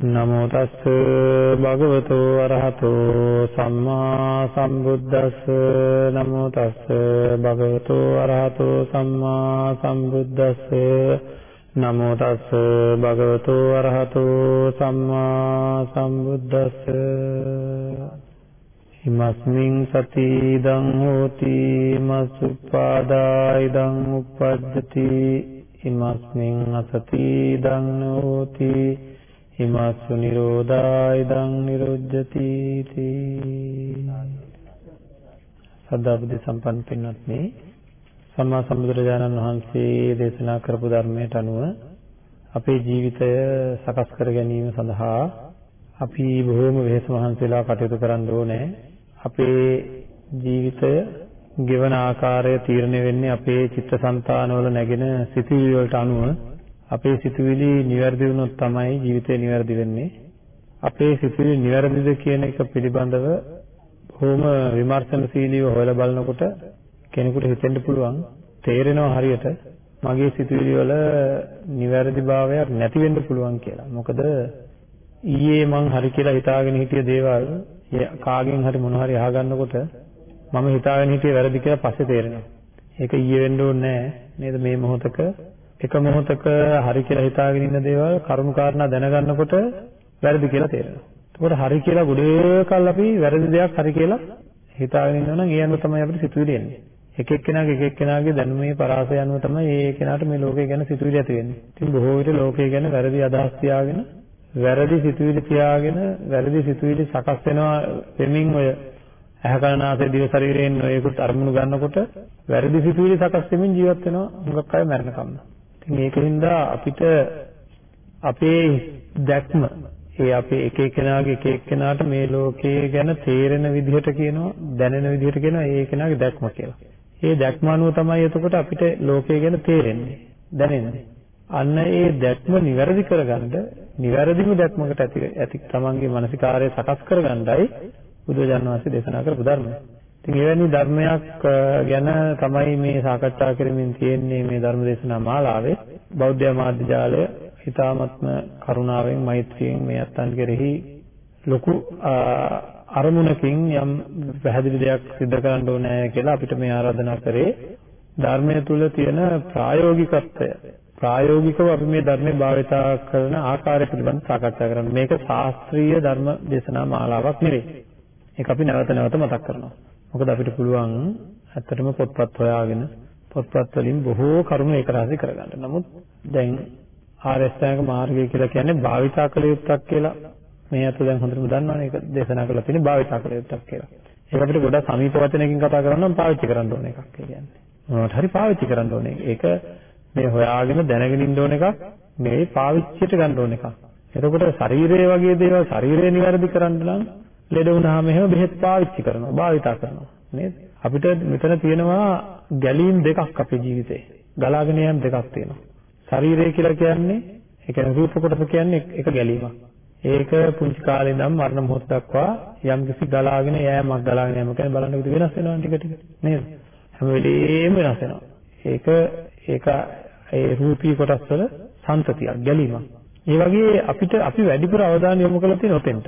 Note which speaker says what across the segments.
Speaker 1: නමෝ තස්ස භගවතෝ අරහතෝ සම්මා සම්බුද්දස්ස. නමෝ තස්ස භගවතෝ අරහතෝ සම්මා සම්බුද්දස්ස. නමෝ තස්ස භගවතෝ අරහතෝ සම්මා සම්බුද්දස්ස. හිමස්මින් සති ඉදං හෝති මසුප්පාදා ඉදං උප්පජ්ජති. හිමස්මින් අසති ඉදං හෝති හිමස්සු නිරෝධා ඉදං නිරුද්ධති තී. සදා බුද්ධ සම්පන්න පින්වත්නි සම්මා සම්බුදුරජාණන් වහන්සේ දේශනා කරපු ධර්මයට අනුව අපේ ජීවිතය සකස් කර ගැනීම සඳහා අපි බොහෝම වෙහෙස මහන්සිලා කටයුතු කරන්න ඕනේ. අපේ ජීවිතය ගෙවන ආකාරය තීරණය වෙන්නේ අපේ චිත්තසංතානවල නැගෙන සිතුවිලි වලට අනුව අපේ සිතුවිලි නිවැරදි වුණොත් තමයි ජීවිතේ නිවැරදි වෙන්නේ. අපේ සිතුවිලි නිවැරදිද කියන එක පිළිබඳව බොහොම විමර්ශනශීලීව හොයලා බලනකොට කෙනෙකුට හිතෙන්න පුළුවන් තේරෙනවා හරියට මගේ සිතුවිලි වල නිවැරදිභාවයක් නැති වෙන්න පුළුවන් කියලා. මොකද ඊයේ මං හරි කියලා හිතාගෙන හිටිය දේවල් කාගෙන් හරි මොන හරි අහගන්නකොට මම හිතාගෙන හිටියේ වැරදි කියලා පස්සේ තේරෙනවා. ඒක ඊයේ වෙන්න ඕනේ නේද මේ මොහොතක එක මොහොතක හරි කියලා හිතාගෙන ඉන්න දේවල් කරුණු කාරණා දැනගන්නකොට වැරදි කියලා තේරෙනවා. එතකොට හරි කියලා ගොඩේ කල් අපි වැරදි දෙයක් හරි කියලා හිතාගෙන ඉන්නවා නම් ඒ අනුව තමයි අපිට සිතුවිලි එන්නේ. එක එක්කෙනාගේ එක එක්කෙනාගේ දැනුමේ පරාසය අනුව තමයි ඒ කෙනාට මේ ලෝකය ගැන සිතුවිලි ඇති වෙන්නේ. ඉතින් බොහෝ විට ලෝකය ගැන වැරදි අදහස් තියාගෙන වැරදි සිතුවිලි තියාගෙන වැරදි සිතුවිලි සකස් වෙනවා වෙමින් ඔය ඇහැකරනාසය දිව ශරීරයෙන් ඔයකුත් අරමුණු ගන්නකොට වැරදි සිතුවිලි සකස් වෙමින් ජීවත් වෙනවා හුඟක් අය මරණකම්ම. මේකින්ද අපිට අපේ දැක්ම ඒ අපේ එක එක්කෙනාගේ එක එක්කෙනාට මේ ලෝකයේ ගැන තේරෙන විදිහට කියනවා දැනෙන විදිහට කියනවා ඒ කෙනාගේ දැක්ම කියලා. ඒ දැක්ම අනුව තමයි එතකොට අපිට ලෝකය ගැන තේරෙන්නේ දැනෙන්නේ. අන්න ඒ දැක්ම નિවැරදි කරගන්න નિවැරදිම දැක්මකට ඇති ඇති තමන්ගේ මානසිකාරය සකස් කරගන්නයි බුදුජානක වහන්සේ දේශනා කරපු ධර්මය. ඉතින් එවැනි ධර්මයක් ගැන තමයි මේ සාකච්ඡා කරමින් තියෙන්නේ මේ ධර්ම දේශනා මාලාවේ බෞද්ධ මාධ්‍ය ජාලය හිතාමත්ම කරුණාවෙන් මෛත්‍රියෙන් මේ අත්තන් කෙරෙහි ලොකු අරමුණකින් යම් පැහැදිලි දෙයක් සිදු කරන්න ඕනේ කියලා අපිට මේ ආරාධනා කරේ ධර්මයේ තුල තියෙන ප්‍රායෝගිකත්වය ප්‍රායෝගිකව අපි මේ ධර්මයේ භාවිතා කරන ආකාරය පිළිබඳව සාකච්ඡා කරන්න. මේක ශාස්ත්‍රීය ධර්ම දේශනා මාලාවක් නෙවෙයි. ඒක අපි නැවත නැවත මතක් කරනවා. මොකද අපිට පුළුවන් ඇත්තටම පොත්පත් හොයාගෙන පොත්පත් වලින් බොහෝ කරුණු ඒක රාශි කරගන්න. නමුත් දැන් ආරස්ථායක මාර්ගය කියලා කියන්නේ භාවිතා කළ යුත්තක් කියලා මේ අත දැන් හොඳටම දන්නවනේ ඒක දේශනා කරලා තියෙන්නේ භාවිතා කළ යුත්තක් කියලා. ඒක අපිට ගොඩක් සමීප වචනකින් කතා කරනවා නම් පාවිච්චි කරන්න ඕන එකක් කියන්නේ. මොනවට හරි පාවිච්චි කරන්න ඕනේ. ඒක මේ හොයාගෙන දැනගෙන ඉන්න ඕන එකක් මේ පාවිච්චියට ගන්න ඕන එකක්. එතකොට ශරීරය වගේ දේවල් ශරීරය નિවැරදි කරන්න නම් ලෙඩ වුණාම එහෙම බෙහෙත් පාවිච්චි කරනවා භාවිතා කරනවා. නේද? අපිට මෙතන තියෙනවා ගැලීම් දෙකක් අපේ ජීවිතේ. ගලාගෙන යන දෙකක් තියෙනවා. ශරීරය කියලා කියන්නේ ඒ කියන්නේ රූප කොටස කියන්නේ එක ගැලීමක්. ඒක පුංචි කාලේ ඉඳන් මරණ මොහොත දක්වා යම් කිසි ගලාගෙන යෑමක් ගලාගෙන යෑම කියන්නේ බලන්න විදිහ වෙනස් වෙනවා ටික ටික. නේද? හැම වෙලේම වෙනස් වෙනවා. ඒක ඒක ඒ රූපී කොටස් වල සංතතියක් ගැලීමක්. ඒ වගේ අපිට අපි වැඩිපුර අවධානය යොමු කරලා තියෙන ඔතෙන්ට.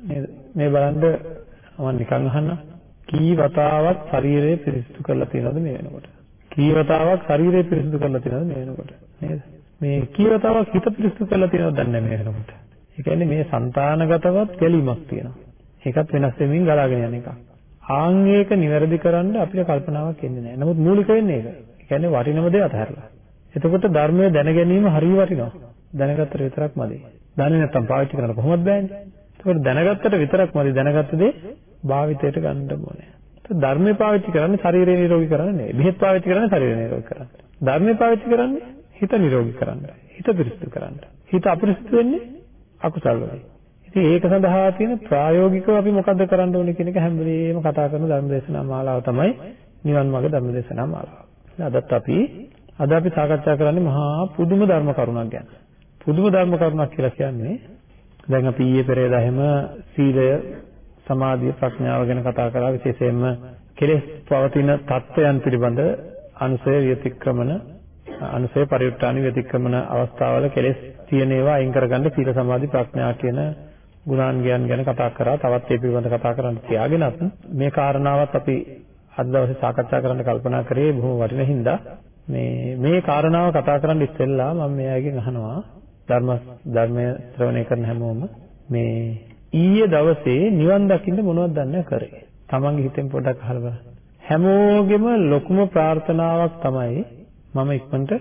Speaker 1: නේද? මේ බලන්න මම නිකන් අහන්න කී වතාවක් ශරීරය පිරිසිදු කරලා තියෙනවද මේ වෙනකොට? කී වතාවක් ශරීරය පිරිසිදු කරලා තියෙනවද මේ වෙනකොට? නේද? මේ කී වතාවක් හිත පිරිසිදු කරලා තියෙනවද දන්නේ මේ වෙනකොට. ඒ කියන්නේ මේ సంతානගතවත් ගැලීමක් තියෙනවා. ඒකත් වෙනස් වෙමින් ගලාගෙන යන එකක්. ආන් ඒක නිවැරදි කරන්න අපිට කල්පනාවක් එන්නේ නැහැ. නමුත් මූලික වෙන්නේ ඒක. ඒ කියන්නේ වටිනම දේ අතහැරලා. එතකොට ධර්මය දැන ගැනීම හරිය වටිනවා. දැනගත්තට විතරක් මදි. දන්නේ නැත්නම් පාවිච්චි කරන්න කොහොමද බෑනේ. ඒකට දැනගත්තට විතරක් මදි දැනගත්ත දේ භාවිතයට ගන්න ඕනේ. ධර්මය පාවිච්චි කරන්නේ ශරීරය නිරෝගී කරන්න නෙවෙයි. බෙහෙත් පාවිච්චි කරන්නේ ශරීරය නිරෝගී කරන්න. ධර්මය පාවිච්චි කරන්නේ හිත නිරෝගී කරන්න. හිත පිරිසිදු කරන්න. හිත අපිරිසිදු වෙන්නේ අකුසල් වලින්. ඉතින් ඒක සඳහා තියෙන ප්‍රායෝගිකව අපි මොකද්ද කරන්න ඕනේ කියන එක හැම වෙලේම කතා කරන ධර්මදේශනා මාලාව තමයි නිවන් මාර්ග ධර්මදේශනා මාලාව. අදත් අපි අද අපි සාකච්ඡා කරන්නේ මහා පුදුම ධර්ම කරුණක් ගැන. පුදුම ධර්ම කරුණක් කියලා කියන්නේ දැන් අපි ඊයේ පෙරේදා හැම සීලය සමාධිය ප්‍රඥාව ගැන කතා කරා විශේෂයෙන්ම කෙලෙස් පවතින தත්වයන් පිළිබඳ අනුසය විතික්‍රමන අනුසය පරිඋත්ථාන විතික්‍රමන අවස්ථාවල කෙලෙස් තියෙන ඒවා අයින් කරගන්න සීල සමාධි ප්‍රඥා කියන ගුණාංගයන් ගැන කතා කරා. තවත් ඒ පිළිබඳ කතා කරන්න තියාගෙනත් මේ කාරණාවත් අපි අද දවසේ සාකච්ඡා කරන්න කල්පනා කරේ බොහොම වටින හින්දා. මේ මේ කාරණාව කතා කරන්න ඉස්සෙල්ලා මම මෙයාගෙන් අහනවා. ධර්ම ධර්මය ශ්‍රවණය කරන හැමෝම මේ ඊයේ දවසේ නිවන් දකින්න මොනවද දන්නේ කරේ? තමන්ගේ හිතෙන් පොඩ්ඩක් අහලා බලන්න. හැමෝගෙම ලොකුම ප්‍රාර්ථනාවක් තමයි මම ඉක්මනට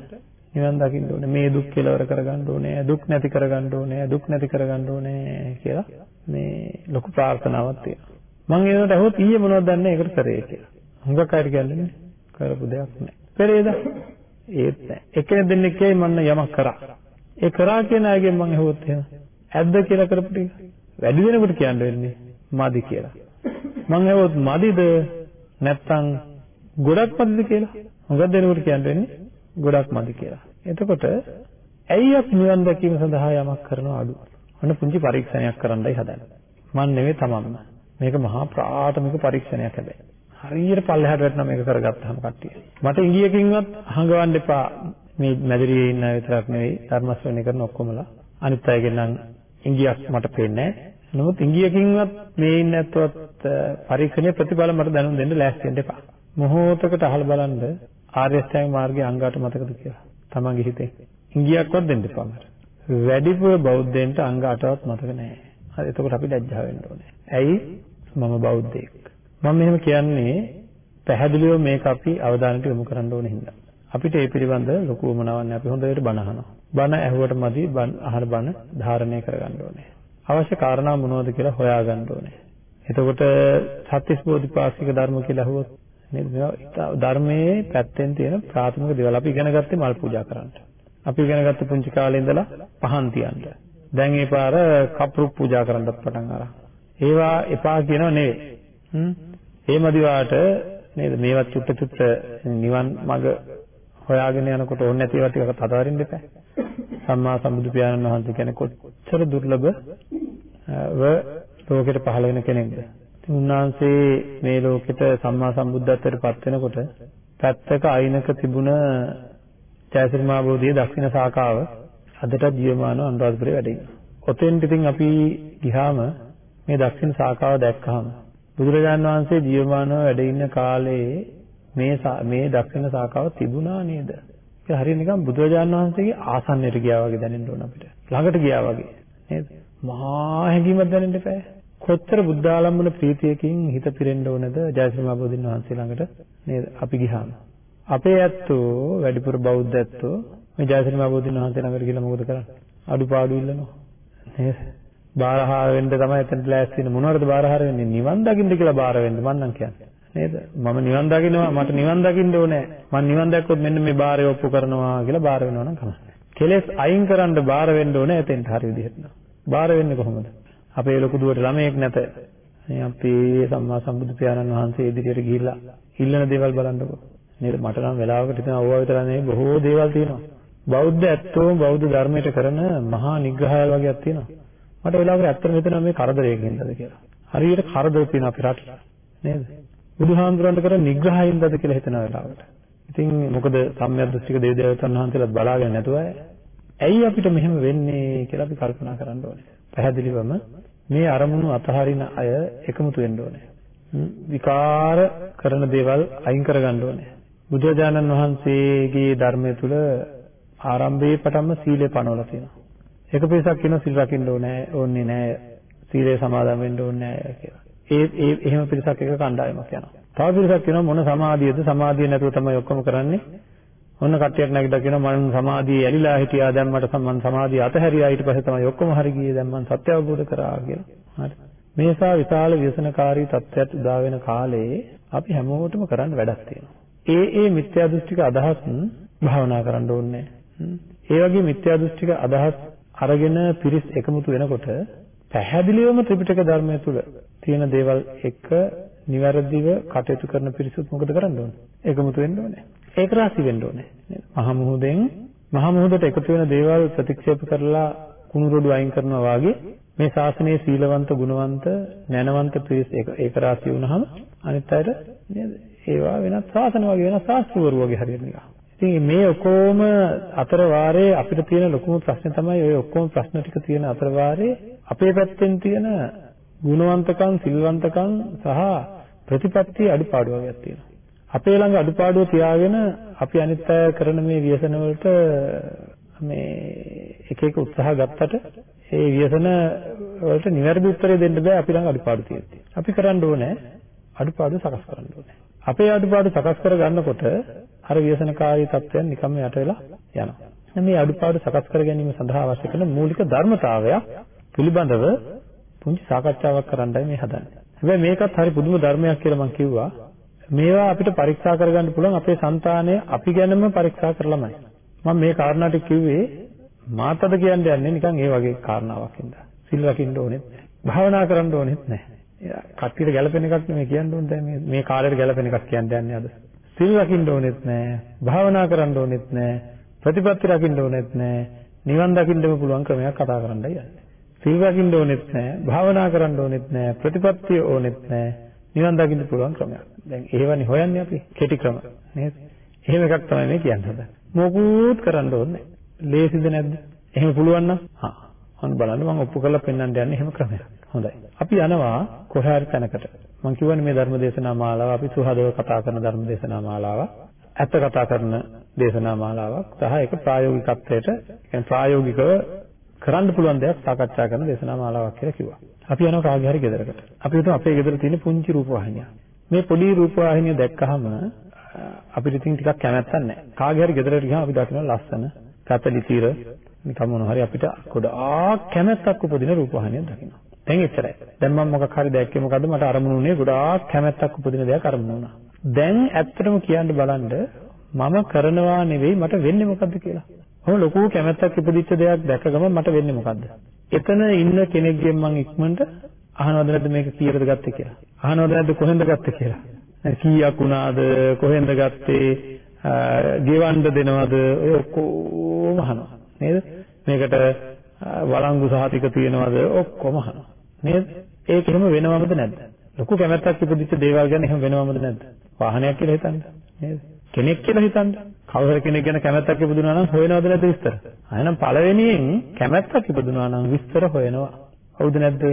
Speaker 1: නිවන් දකින්න ඕනේ. මේ දුක් කෙලවර කරගන්න ඕනේ. දුක් නැති කරගන්න ඕනේ. දුක් නැති කරගන්න ඕනේ කියලා මේ ලොකු ප්‍රාර්ථනාවක් තියෙනවා. මම ඒකට අහුවොත් ඊයේ මොනවද දන්නේ ඒකට කරේ කියලා. හුඟක් අයට කියන්නේ කරපු දෙයක් නැහැ. පෙරේද? ඒත් නැහැ. එකෙනෙක් දෙන්නෙක් කියයි මම යමක් කරා. ඒ කරා කියන අයගෙන් මම අහුවොත් එහෙම ඇද්ද කියලා කරපු ටික. වැඩි වෙනකොට කියන්න වෙන්නේ මදි කියලා. මං ඇහුවොත් මදිද නැත්නම් ගොඩක් මදිද කියලා. හුඟක් දෙනකොට කියන්න වෙන්නේ ගොඩක් මදි කියලා. එතකොට ඇයි අපි නිවන් දැකීම සඳහා යමක් කරනව අඩු? ඔන්න පුංචි පරීක්ෂණයක් කරන්නයි හදන්නේ. මන් නෙවෙයි තමන්ම. මේක මහා ප්‍රාථමික පරීක්ෂණයක් හැබැයි. හරියට පල්ලෙහාට වැටෙනා මේක කරගත්තාම කට්ටිය. මට ඉංගියකින්වත් හංගවන්න එපා. මේ මැදිරියේ ඉන්න අය විතරක් නෙවෙයි ධර්ම ශ්‍රවණය කරන ඔක්කොමලා. අනිත් අයගෙන් නම් ඉංගියක් මට පේන්නේ නැහැ. නමුත් ඉංගියකින්වත් මේ ඉන්න ඇත්තවත් පරීක්ෂණයේ ප්‍රතිඵල මට දැනුම් දෙන්න ලෑස්ති වෙන්න එපා. මොහොතකට අහලා බලන්න ආර්ය අෂ්ටාංග මාර්ගයේ අංගාට මතකද කියලා. තමන්ගේ හිතේ. ඉංගියක්වත් දෙන්න එපා මට. වැඩිපුර බෞද්ධයන්ට අංග 8වත් මතක නැහැ. හරි එතකොට අපි ලැජ්ජා වෙන්න ඕනේ. ඇයි? මම බෞද්ධයෙක්. මම මෙහෙම කියන්නේ පැහැදිලිව මේක අපි අවධානයට යොමු කරන්න ඕන හින්දා. අපිට ඒ පිළිබඳ ලොකු වමනාවක් නැහැ. අපි හොඳට බණ අහනවා. බණ ඇහුවට මදි බණ අහන බණ ධාරණය කරගන්න ඕනේ. අවශ්‍ය කාරණා මොනවද කියලා හොයාගන්න ඕනේ. එතකොට සත්‍තිස් බෝධිපාක්ෂික ධර්ම කියලා අහුවොත් නේද? මේවා ධර්මයේ පැත්තෙන් තියෙන ප්‍රාථමික දේවල් අපි ඉගෙන ගත්තේ මල් පූජා කරන්න. අපි ඉගෙන ගත්ත පුංචි කාලේ ඉඳලා පහන් තියන්න. දැන් ඒ පාර කප්රු පූජා කරන්නත් පටන් අරන්. ඒවා එපා කියනව නෙවෙයි. හ්ම්. ඒ මදිවාට නේද මේවත් චුට්ට චුට්ට නිවන් මඟ හොයාගෙන යනකොට ඕනේ නැති ඒවා ටිකක් අතහරින්න එපා. සම්මා සම්බුදු පියාණන් වහන්සේ කියන්නේ කොච්චර දුර්ලභ ව ලෝකෙට පහළ වෙන කෙනෙක්ද. ඉතින් උන්වහන්සේ මේ ලෝකෙට සම්මා සම්බුද්ධත්වයට පත් වෙනකොට පැත්තක අයිනක තිබුණ ජයශ්‍රීමා බෝධියේ දක්ෂිණ ශාඛාව අදට ජීවමානව අනුරාධපුරේ වැඩ ඉන්නවා. ඔතෙන්ට ඉතින් අපි ගිහාම මේ දක්ෂිණ ශාඛාව දැක්කහම බුදුරජාණන් වහන්සේ ජීවමානව වැඩ ඉන්න කාලේ මේ මේ දක්ෂිණ ශාඛාව තිබුණා නේද? ඒක හරියට නිකන් බුදුරජාණන් වහන්සේගේ ආසන්නයට ගියා වගේ දැනෙන්න ඕන අපිට. ළඟට ගියා වගේ නේද? මහා හැඟීමක් දැනෙන්න එපා. කොච්චර බුද්ධාලම්බන ප්‍රීතියකින් හිත පිරෙන්න ඕනද ජයශ්‍රී මහබෝධින් වහන්සේ ළඟට නේද? අපි ගිහාම. අපේ ඇත්තෝ වැඩිපුර බෞද්ධ ඇත්තෝ මේ ජයශ්‍රී මහබෝධින් වහන්සේ ළඟට ගිහලා මොකද කරන්නේ? අඩුපාඩු ඉල්ලනවා. නේද? බාරහාර වෙන්න තමයි එතනට ලෑස්ති වෙන්නේ. මොනවටද බාරහාර වෙන්නේ? නිවන් දකින්න කියලා බාර වෙන්න මං නම් කියන්නේ. නේද? මම නිවන් දකින්නවා මට නිවන් දකින්න ඕනේ. මම නිවන් දැක්කොත් මෙන්න මේ බාරය ඔප්පු කරනවා කියලා බාර වෙනවා නම් කමක් කෙලෙස් අයින් කරන්න බාර වෙන්න ඕනේ එතෙන්ට හරි විදිහට. බාර වෙන්නේ කොහොමද? අපේ ලොකු දුවට ළමයෙක් නැත. මේ අපේ සම්මා සම්බුදු පියාණන් වහන්සේ ඉදිරියට ගිහිල්ලා ඉල්ලන දේවල් බලන්නකෝ. නේද? මට නම් වෙලාවකට හිතන අවුව විතර නෙවෙයි බොහෝ දේවල් තියෙනවා. බෞද්ධ ඇත්තෝ බෞද්ධ ධර්මයට කරන මහා නිග්‍රහයල් වගේක් තියෙනවා. මට වෙලාවකට ඇත්තටම හිතෙනවා මේ කරදරයකින්ද කියලා. හරියට කරදර තියෙන අපේ රටේ. නේද? බුදුහාමුදුරන්ට කරන නිග්‍රහයෙන්ද කියලා හිතන වෙලාවට. ඉතින් මොකද සම්මියද්දෘෂ්ටික දේවදේවතන් වහන්සේලාත් බලාගෙන නැතුව ඇයි අපිට මෙහෙම වෙන්නේ කියලා අපි කල්පනා කරන්න ඕනේ. පැහැදිලිවම මේ අරමුණු අතහරින අය එකමුතු වෙන්න ඕනේ. විකාර කරන දේවල් අයින් කරගන්න ඕනේ. බුදුරජාණන් වහන්සේගේ ධර්මය තුල ආරම්භයේ පටන්ම සීලය පනවලා තියෙනවා. එක පිරිසක් කියනවා සිල් රකින්න ඕනේ ඕනේ නැහැ. සීලය සමාදන් වෙන්න ඕනේ නැහැ කියලා. ඒ ඒ එහෙම පිරිසක් එක කණ්ඩායමක් යනවා. තව පිරිසක් කියනවා මොන සමාධියද සමාධිය නැතුව තමයි ඔක්කොම කරන්නේ. ඔන්න කට්ටියක් නැගිටලා කියනවා මම සමාධියේ ඇලිලා හිටියා දැන් මට මම සමාධිය අතහැරියා ඊට පස්සේ තමයි ඔක්කොම හරි ගියේ දැන් මම සත්‍ය අවබෝධ කරා කියලා. හරි. මේසා විශාල ව්‍යසනකාරී තත්ත්වයක් උදා වෙන කාලේ අපි හැමෝටම කරන්න වැඩක් තියෙනවා. ඒ ඒ මිත්‍යා දෘෂ්ටික අදහස් භාවනා කරන්න ඕනේ. ඒ වගේ මිත්‍යා දෘෂ්ටික අදහස් අරගෙන පිරිස් එකමුතු වෙනකොට පැහැදිලිවම ත්‍රිපිටක ධර්මය තුල තියෙන දේවල් එක නිවැරදිව කටයුතු කරන පිරිසුත් මොකද කරන්න ඕනේ? එකමුතු වෙන්න ඕනේ. ඒක රාශි වෙන්න ඕනේ. මහා මුහුදෙන් මහා මුහුදට එකතු වෙන දේවල් ප්‍රතික්ෂේප කරලා කුණු රොඩු අයින් කරනවා වාගේ මේ ශාසනයේ සීලවන්ත ගුණවන්ත නැනවන්ත පිරිස ඒක රාශි වුණාම අනිත් අයට නේද? ඒවා වෙනත් ශාසන වගේ වෙනත් ශාස්ත්‍රවරු වගේ හරියට නිකන්. ඉතින් මේ ඔක්කොම අතර වාරේ අපිට තියෙන ලොකුම ප්‍රශ්නේ තමයි ඔය ඔක්කොම ප්‍රශ්න ටික තියෙන අතර වාරේ අපේ පැත්තෙන් තියෙන ගුණවන්තකම් සිල්වන්තකම් සහ ප්‍රතිපත්ති අඩුපාඩු වගේක් තියෙනවා. අපේ ළඟ අඩුපාඩුව තියාගෙන අපි අනිත් අය කරන මේ ව්‍යසන වලට මේ එක එක උත්සාහ ගත්තට ඒ ව්‍යසන වලට නිවැරදි උත්තරේ දෙන්න බෑ අපි ළඟ අඩුපාඩු තියෙද්දි. අපි කරන්න ඕනේ අඩුපාඩු සකස් කරන්න ඕනේ. අපේ අඩුපාඩු සකස් කර ගන්නකොට අර ව්‍යසනකාරී තත්ත්වයන් නිකම්ම යට වෙලා යනවා. මේ අඩුපාඩු සකස් කර ගැනීම සඳහා අවශ්‍ය කරන මූලික ධර්මතාවයක් පිළිබඳව පුංචි සාකච්ඡාවක් කරන්නයි මේ හදන්නේ. හැබැයි මේකත් හරි පුදුම ධර්මයක් කියලා මම කිව්වා. මේවා අපිට පරීක්ෂා කරගන්න පුළුවන් අපේ సంతානය අපි ගැනම පරීක්ෂා කරලාමයි. මම මේ කාරණා ටික කිව්වේ මාතද කියන්න යන්නේ නිකන් ඒ වගේ කාරණාවක් හින්දා. සිල් රකින්න ඕනෙත් නැහැ. භාවනා කරන්න ඕනෙත් නැහැ. කට්ටියට ගැළපෙන එකක් නෙමෙයි කියන්න ඕනේ දැන් මේ මේ කාලේට ගැළපෙන එකක් කියන්න යන්නේ අද. සිල් රකින්න ඕනෙත් නැහැ. භාවනා කරන්න ඕනෙත් නැහැ. ප්‍රතිපත්ති රකින්න ඕනෙත් නැහැ. නිවන් දකින්නම පුළුවන් ක්‍රමයක් කතා කරන්නයි යන්නේ. සිල් රකින්න ඕනෙත් නැහැ. භාවනා කරන්න ඕනෙත් නැහැ. ප්‍රතිපත්තිය ඕනෙත් නැහැ. නිවන් දකින්න පුළුවන් ක්‍රමයක්. දැන් ඒවනේ හොයන්නේ අපි කෙටි ක්‍රම නේද? එහෙම එකක් තමයි මේ කියන්න හදන්නේ. මොකුත් කරන්න ඕනේ ලේසිද නැද්ද? එහෙම පුළුවන් නම් හා අන්න බලන්න මම ඔප්පු කරලා පෙන්වන්න යන්නේ එහෙම ක්‍රමයක්. හොඳයි. අපි යනවා කොහේ හරි තැනකට. මම කියවනේ මේ ධර්ම දේශනා මාලාව අපි සුහදව කතා කරන ධර්ම දේශනා මාලාව. ඇත්ත කතා කරන දේශනා මාලාවක් සහ ඒක ප්‍රායෝගිකත්වයට කියන්නේ ප්‍රායෝගිකව කරන්න පුළුවන් දෙයක් සාකච්ඡා කරන දේශනා මාලාවක් කියලා කිව්වා. අපි යනවා කාගේ හරි ගෙදරකට. අපි හිතමු අපේ ගෙදර තියෙන පුංචි රූපවාහිනිය. මේ පොඩි රූපවාහිනිය දැක්කහම අපිට ඉතින් ටිකක් කැමැත්තක් නැහැ. කාගේ හරි ගෙදරට ගියාම අපි දකින්න ලස්සන පැතලි තීර නිකම් මොන හරි අපිට ගොඩාක් කැමැත්තක් උපදින රූපවාහිනියක් දකිනවා. දැන් එච්චරයි. දැන් මම මොකක් හරි දැක්කේ මොකද්ද මට අරමුණු උනේ ගොඩාක් කැමැත්තක් උපදින දෙයක් අරමුණු වුණා. දැන් ඇත්තටම කියන්න බලන්න මම කරනවා නෙවෙයි මට වෙන්නේ මොකද්ද කියලා. මම ලොකු කැමැත්තක් ඉපදිච්ච දෙයක් දැක ගමන් මට වෙන්නේ මොකද්ද? එතන ඉන්න කෙනෙක්ගෙන් මම ඉක්මනට අහනවද නැද්ද මේක කීයටද ගත්තේ කියලා. අහනවද නැද්ද කොහෙන්ද ගත්තේ කියලා. කීයක් වුණාද කොහෙන්ද ගත්තේ ගෙවන්න දෙනවද ඔය ඔක්කොම අහනවා නේද? මේකට වළංගු සහතික තියනවද ඔක්කොම අහනවා. නේද? ඒක එහෙම වෙනවමද නැද්ද? ලොකු කැමැත්තක් ඉපදිච්ච දේවල් ගැන එහෙම වෙනවමද නැද්ද? වාහනයක් කියලා හිතන්න. නේද? කෙනෙක් කියලා හිතන්න. කවුරු කෙනෙක් ගැන කැමැත්තක් ඉපදුනා නම් හොයනවද නැද්ද විස්තර? එහෙනම් පළවෙනියෙන් කැමැත්තක් ඉපදුනා නම් විස්තර හොයනවා. හවුද නැද්ද?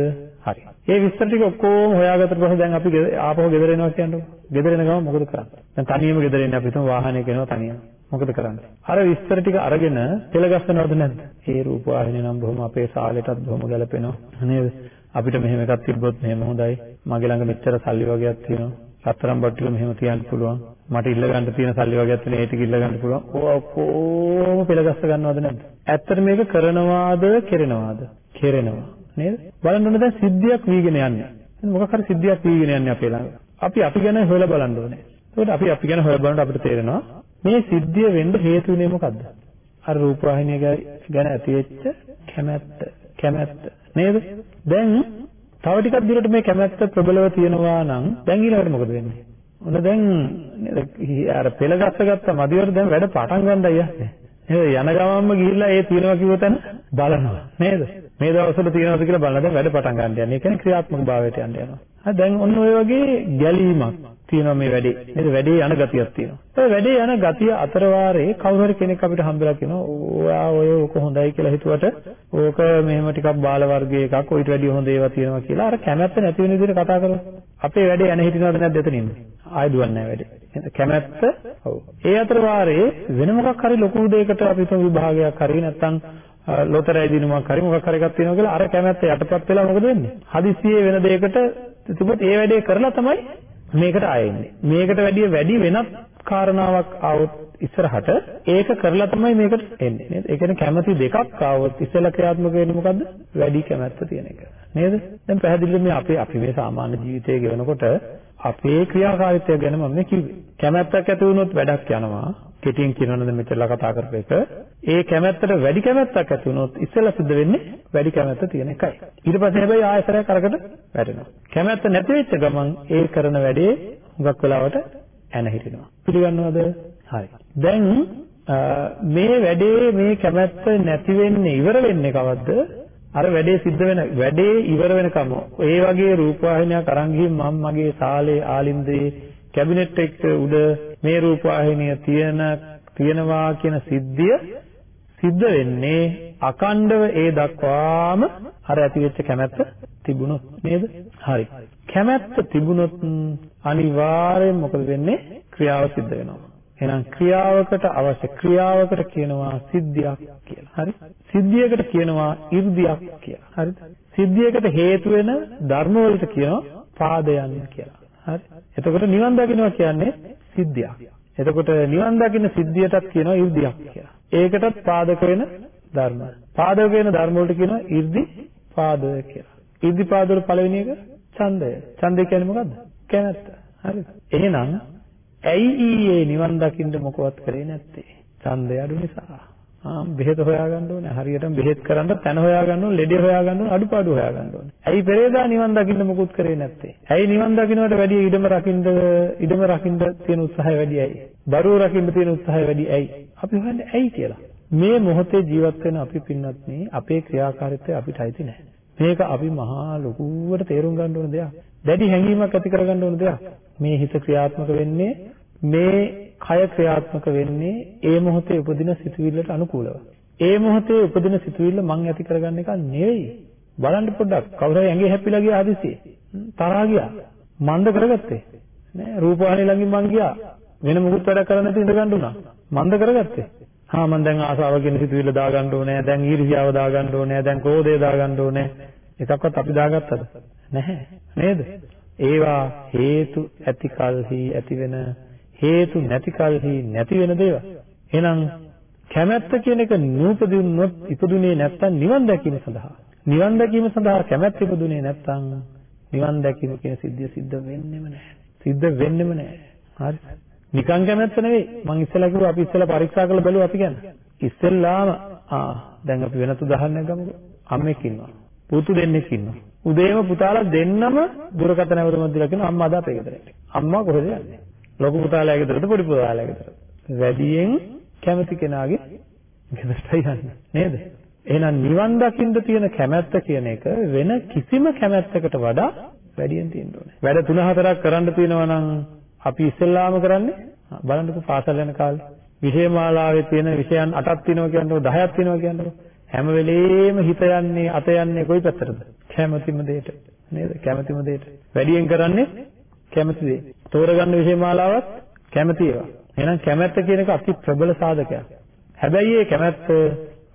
Speaker 1: හරි. මේ විස්තර ටික ඔක්කොම හොයාගත්තට පස්සේ දැන් අපි ආපහු ගෙදර එනවා කියන්නකො. ගෙදර එන ගමන් මොකද කරන්නේ? දැන් තනියම ගෙදර එන්නේ අපි හිතමු වාහනයක එනවා තනියම. මොකද කරන්නේ? අර විස්තර ටික අරගෙන පෙළගස්සනවද නැද්ද? ඒ රූපවාහිනිය නම් බොහොම අපේ සාලෙටත් බොහොම ගැලපෙනවා නේද? අපිට මෙහෙම එකක් තිබ්බොත් මෙහෙම හොඳයි. මගේ ළඟ මෙච්චර සල්ලි වගේක් තියෙනවා. රත්තරන් බට්ටුව මෙහෙම තියන්න පුළුවන්. මට ඉල්ල ගන්න තියෙන සල්ලි වගේක් තියෙන ඒ ටික ඉල්ල ගන්න පුළුවන්. ඕවා ඔක්කොම පෙළගස්ස ගන්නවද නැද්ද? ඇත්තට මේක කරනවාද, කෙරෙනවාද? කෙරෙනවා. නේද? බලන්න ඕනේ දැන් සිද්ධියක් වීගෙන යන්නේ. මොකක් හරි සිද්ධියක් වීගෙන යන්නේ අපේ ළඟ. අපි අපි ගැන හොයලා බලන්න ඕනේ. ඒකට අපි අපි ගැන හොයලා බලනකොට අපිට තේරෙනවා මේ සිද්ධිය වෙන්න හේතු වෙන්නේ මොකද්ද? අර රූපවාහිනිය ගැන ඇතිවෙච්ච කැමැත්ත. කැමැත්ත. නේද? දැන් තව ටිකක් දුරට මේ කැමැත්ත ප්‍රබලව තියෙනවා නම් දැන් ඊළඟට මොකද වෙන්නේ? ඔන්න දැන් අර පෙළගස්ස ගත්ත මදිවට දැන් වැඩ පටන් ගන්නයි යන්නේ. නේද? යන ගමන්ම ගිහිල්ලා ඒ තියෙනවා කිව්ව තැන බලනවා. නේද? මේ දවස්වල තියෙනවද කියලා බලලා දැන් වැඩ පටන් ගන්න යන්නේ. ඒ කියන්නේ ක්‍රියාත්මක භාවයට යන්න යනවා. හරි දැන් ඔන්න ඔය වගේ ගැලීමක් තියෙනවා මේ වැඩේ. නේද? වැඩේ යන ගතියක් තියෙනවා. ඔය වැඩේ යන ගතිය අතර වාරේ කවුරු හරි කෙනෙක් අපිට හම්බෙලා කියනවා ඔයා ඔය ඕක හොඳයි කියලා හිතුවට ඕක මෙහෙම ටිකක් බාල වර්ගයේ එකක් ඔයිට වැඩිය හොඳ ඒවා තියෙනවා කියලා අර කැමැත්ත නැති වෙන විදිහට කතා කරමු. අපේ වැඩේ යන හිටිනවද නැද්ද එතනින්ද? ආයෙ දුවන්නේ නැහැ වැඩේ. කැමැත්ත ඔව්. ඒ අතර වාරේ වෙන මොකක් හරි ලොකු දෙයකට අපි හිතමු විභාගයක් හරි නැත්නම් ලොතරැයි දිනුමක් හරි මොකක් හරි එකක් තියෙනවා කියලා අර කැමැත්ත යටපත් වෙලා මොකද වෙන්නේ? හදිස්සියේ වෙන දෙයකට තිබුත් ඒ වැඩේ කරලා තමයි මේකට ආයෙන්නේ. මේකට වැඩිය වැඩි වෙනත් කාරණාවක් ආවොත් ඉස්සරහට ඒක කරලා තමයි මේකට එන්නේ නේද? ඒ කියන්නේ කැමැති දෙකක් ආවොත් ඉස්සෙල්ලා ක්‍රියාත්මක වෙන්නේ මොකද්ද? වැඩි කැමැත්ත තියෙන එක. නේද? දැන් පැහැදිලිව මේ අපේ අපි මේ සාමාන්‍ය ජීවිතය ගෙවනකොට අපේ ක්‍රියාකාරීත්වය ගැන මම කිව්වේ. කැමැත්තක් ඇති වුණොත් වැඩක් යනවා. කෙටියෙන් කියනවනම් මෙතනලා කතා කරපු එක. ඒ කැමැත්තට වැඩි කැමැත්තක් ඇති වුණොත් ඉස්සෙල්ලා සිද්ධ වෙන්නේ වැඩි කැමැත්ත තියෙන එකයි. ඊට පස්සේ හැබැයි ආයතරයක් අරකට වැටෙනවා. කැමැත්ත නැති වෙච්ච ගමන් ඒ කරන වැඩේ හුඟක් වෙලාවට ඇන හිටිනවා. පිළිගන්නවද? හරි. දැන් මේ වැඩේ මේ කැමැත්ත නැති වෙන්නේ ඉවර වෙන්නේ කවද්ද? අර වැඩේ සිද්ධ වෙන වැඩේ ඉවර වෙනකම් ඒ වගේ රූපවාහිනියක් අරන් ගිහින් මම මගේ සාලේ ආලින්දේ කැබිනට් එක උඩ මේ රූපවාහිනිය තියෙන තියෙනවා කියන සිද්ධිය සිද්ධ වෙන්නේ අකණ්ඩව ඒ දක්වාම අර ඇතිවෙච්ච කැමැත්ත තිබුණොත් නේද? හරි. කැමැත්ත තිබුණොත් අනිවාර්යයෙන් මොකද වෙන්නේ? ක්‍රියාව සිද්ධ වෙනවා. එහෙනම් ක්‍රියාවකට අවශ්‍ය ක්‍රියාවකට කියනවා සිද්ධියක් කියලා. හරි? සිද්ධියකට කියනවා 이르දියක් කියලා. හරිද? සිද්ධියකට හේතු වෙන ධර්මවලට කියනවා පාදයන් කියලා. හරි? එතකොට නිවන් දකින්නවා කියන්නේ සිද්ධියක්. එතකොට නිවන් දකින්න සිද්ධියටත් කියනවා 이르දියක් කියලා. ඒකටත් පාදක වෙන ධර්ම. පාදක වෙන ධර්ම වලට කියනවා 이르දි පාදය කියලා. 이르දි පාදවල පළවෙනි එක ඡන්දය. ඡන්දය කියන්නේ මොකද්ද? කැමැත්ත. හරිද? එහෙනම් ඇයි ඊයේ නිවන් දකින්න මොකවත් කරේ නැත්තේ? ඡන්දය අඩු නිසා. ආ බෙහෙත හොයාගන්න ඕනේ. හරියටම බෙහෙත් කරන්න තැන හොයාගන්න ඕනේ, ලෙඩේ හොයාගන්න ඕනේ, අඩුපාඩු හොයාගන්න ඕනේ. ඇයි පෙරේදා නිවන් දකින්න මොකුත් කරේ නැත්තේ? ඇයි නිවන් දකින්නට වැඩිය ඉඩම රකින්න ඉඩම රකින්න තියෙන උත්සාහය වැඩි ඇයි? බරුව රකින්න තියෙන උත්සාහය වැඩි ඇයි? අපි හොයන්නේ ඇයි කියලා. මේ මොහොතේ ජීවත් වෙන අපි පින්නත් මේ අපේ ක්‍රියාකාරීත්වය අපිට අයිති නැහැ. මේක අපි මහා ලොකුවට තේරුම් ගන්න ඕන දෙයක්. දැඩි හැඟීමක් ඇති කරගන්න ඕන දෙයක්. මේ හිත ක්‍රියාත්මක වෙන්නේ මේ කය ක්‍රියාත්මක වෙන්නේ ඒ මොහොතේ උපදින සිතුවිල්ලට අනුකූලව. ඒ මොහොතේ උපදින සිතුවිල්ල මං ඇති කරගන්න එක නෙවෙයි. බලන්න පොඩ්ඩක් කවුරු හරි ඇඟේ හැපිලා ගියා හදිසියේ. තරහා ගියා. මන්ද කරගත්තේ. නෑ රූපවාහිනිය ළඟින් මං ගියා. වෙන මොකුත් වැඩක් කරන්න නැති ඉඳ ගන්න උනා. මන්ද කරගත්තේ. හා මං දැන් ආසාව කියන සිතුවිල්ල දාගන්න ඕනේ. දැන් ඊර්ෂ්‍යාව දාගන්න ඕනේ. දැන් ක්‍රෝධය දාගන්න ඕනේ. එකක්වත් අපි දාගත්තද? නැහැ. නේද? ඒවා හේතු ඇති කලෙහි ඇතිවෙන හේතු නැති කලෙහි නැති වෙන දේවල්. එහෙනම් කැමැත්ත කියන එක නූපදින්නොත් ඉපදුනේ නැත්තම් නිවන් දැකීම සඳහා. නිවන් දැකීම සඳහා කැමැත්ත ඉපදුනේ නැත්තම් නිවන් දැකීම කියන සිද්ධිය සිද්ධ වෙන්නෙම නැහැ. සිද්ධ වෙන්නෙම නැහැ. හරි. නිකන් කැමැත්ත නෙවෙයි. මං ඉස්සෙල්ලා කිව්වා අපි ඉස්සෙල්ලා පරීක්ෂා කරලා බලුවා අපි ගැන. ඉස්සෙල්ලාම ආ දැන් අපි වෙනත් උදාහරණයක් ගමුකෝ. අම්මෙක් ඉන්නවා. පුතු දෙන්නෙක් ඉන්නවා. උදේම පුතාලා දෙන්නම දුරකථන ඇවරමක් දීලා කියනවා අම්මා අද අපේ ගෙදරට. අම්මා කොහෙද යන්නේ? ලොකු පුතාලා ගෙදරද පොඩි පුතාලා ගෙදරද? වැඩියෙන් කැමති කෙනාගේ ගෙදරටයි යන්නේ. නේද? එහෙනම් නිවන් දකින්න තියෙන කැමැත්ත කියන එක වෙන කිසිම කැමැත්තකට වඩා වැඩියෙන් තියෙන්න ඕනේ. වැඩ තුන හතරක් කරන්න තියෙනවා නම් අපි ඉස්සෙල්ලාම කරන්නේ බලන්නකෝ පාසල් යන කාලේ විෂය මාලාවේ තියෙන විෂයන් 8ක් තියෙනවා කියන්නකො 10ක් තියෙනවා කියන්නකො හැම වෙලේම හිත යන්නේ අත යන්නේ කොයි පැත්තටද? කැමැතිම දෙයට. නේද? කැමැතිම දෙයට. වැඩියෙන් කරන්නේ කැමැති දේ. තෝරගන්න විෂය මාලාවත් කැමැති ඒවා. එහෙනම් කැමැත්ත කියන එක අති ප්‍රබල සාධකයක්. හැබැයි මේ කැමැත්ත